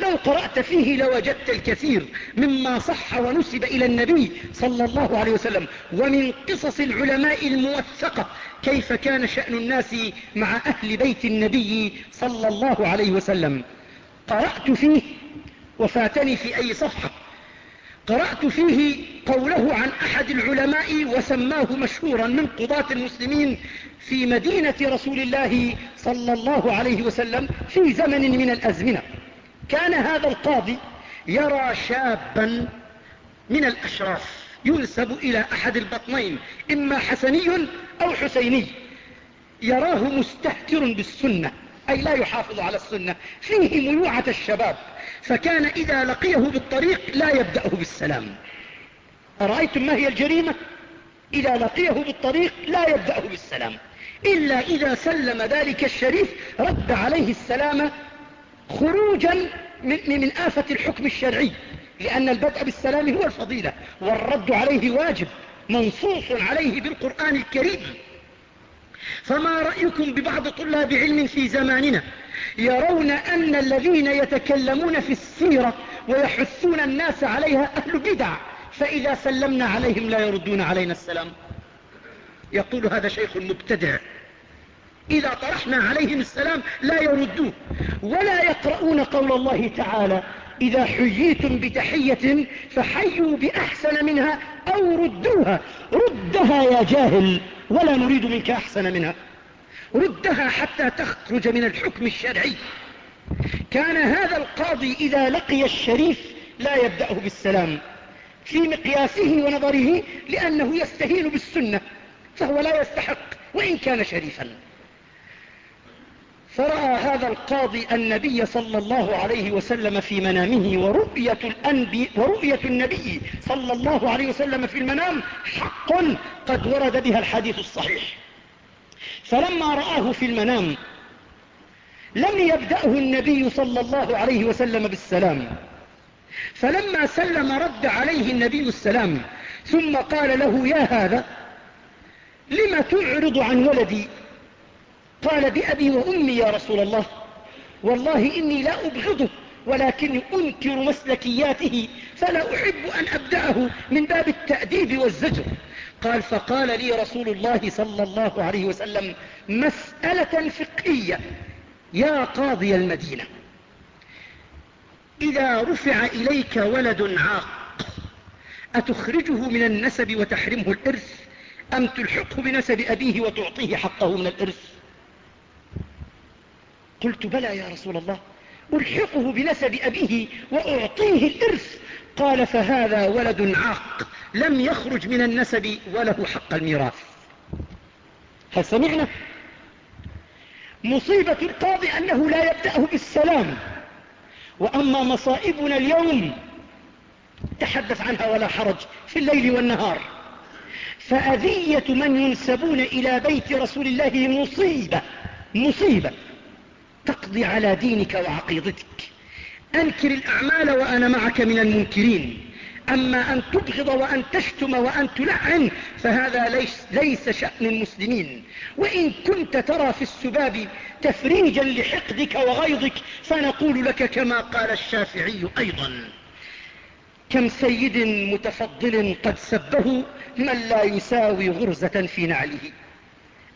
لو قرأت فيه لوجدت الكثير مما صح ونسب إلى النبي صلى الله عليه وسلم. ومن قصص العلماء الموثقة كيف كان شأن الناس مع أهل بيت النبي صلى الله عليه وسلم. قرأت فيه وفاتني في أي صفحة. قرأت فيه قوله عن أحد العلماء وسماه مشهورا من قضاة المسلمين في مدينة رسول الله صلى الله عليه وسلم في زمن من الأزمنة. كان هذا القاضي يرى شابا من الأشراف ينسب إلى أحد البطنين إما حسني أو حسيني. يراه مستهتر بالسنة أي لا يحافظ على السنة. فيه ميوعة الشباب. فكان إذا لقيه بالطريق لا يبدأه بالسلام. أرأيتم ما هي الجريمة؟ إذا لقيه بالطريق لا يبدأه بالسلام. إلا إذا سلم ذلك الشريف رد عليه السلام خروجا من, من آفة الحكم الشرعي لأن البدء بالسلام هو الفضيلة والرد عليه واجب منصوص عليه بالقرآن الكريم. فما رأيكم ببعض طلاب علم في زماننا يرون أن الذين يتكلمون في السيرة ويحثون الناس عليها أهل بدع. فإذا سلمنا عليهم لا يردون علينا السلام. يقول هذا شيخ مبتدع. إذا طرحنا عليهم السلام لا يردوه ولا يقرؤون قول الله تعالى إذا حييتم بتحية فحيوا بأحسن منها أو ردوها. ردها يا جاهل ولا نريد منك أحسن منها. ردها حتى تخرج من الحكم الشرعي. كان هذا القاضي إذا لقي الشريف لا يبدأه بالسلام في مقياسه ونظره لأنه يستهين بالسنة فهو لا يستحق وإن كان شريفا. فرأى هذا القاضي النبي صلى الله عليه وسلم في منامه ورؤية, الأنبي ورؤية النبي صلى الله عليه وسلم في المنام حق قد ورد بها الحديث الصحيح. فلما رآه في المنام لم يبدأه النبي صلى الله عليه وسلم بالسلام. فلما سلم رد عليه النبي السلام ثم قال له يا هذا لم تعرض عن ولدي؟ قال بأبي وأمي يا رسول الله. والله إني لا أبغضه ولكني أنكر مسلكياته فلا أحب أن أبدأه من باب التأديب والزجر. قال فقال لي رسول الله صلى الله عليه وسلم مسألة فقهية يا قاضي المدينة إذا رفع إليك ولد عاق أتخرجه من النسب وتحرمه الإرث أم تلحقه بنسب أبيه وتعطيه حقه من الإرث؟ قلت بلى يا رسول الله ألحقه بنسب أبيه وأعطيه الإرث؟ قال فهذا ولد عاق. لم يخرج من النسب وله حق الميراث. هل سمعنا؟ مصيبة القاضي أنه لا يبدأه بالسلام. وأما مصائبنا اليوم تحدث عنها ولا حرج في الليل والنهار. فأذية من ينسبون إلى بيت رسول الله مصيبة مصيبة. تقضي على دينك وعقيدتك. أنكر الأعمال وأنا معك من المنكرين. أما أن تبغض وأن تشتم وأن تلعن فهذا ليس, ليس شأن المسلمين. وإن كنت ترى في السباب تفريجا لحقدك وغيظك فنقول لك كما قال الشافعي أيضا كم سيد متفضل قد سبه من لا يساوي غرزة في نعله.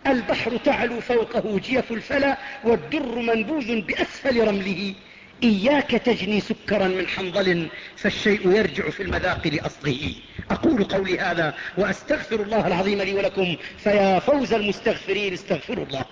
البحر تعلو فوقه جيف الفلا والدر منبوذ بأسفل رمله. إياك تجني سكرا من حنظل فالشيء يرجع في المذاق لأصله. أقول قولي هذا وأستغفر الله العظيم لي ولكم فيا فوز المستغفرين استغفروا الله.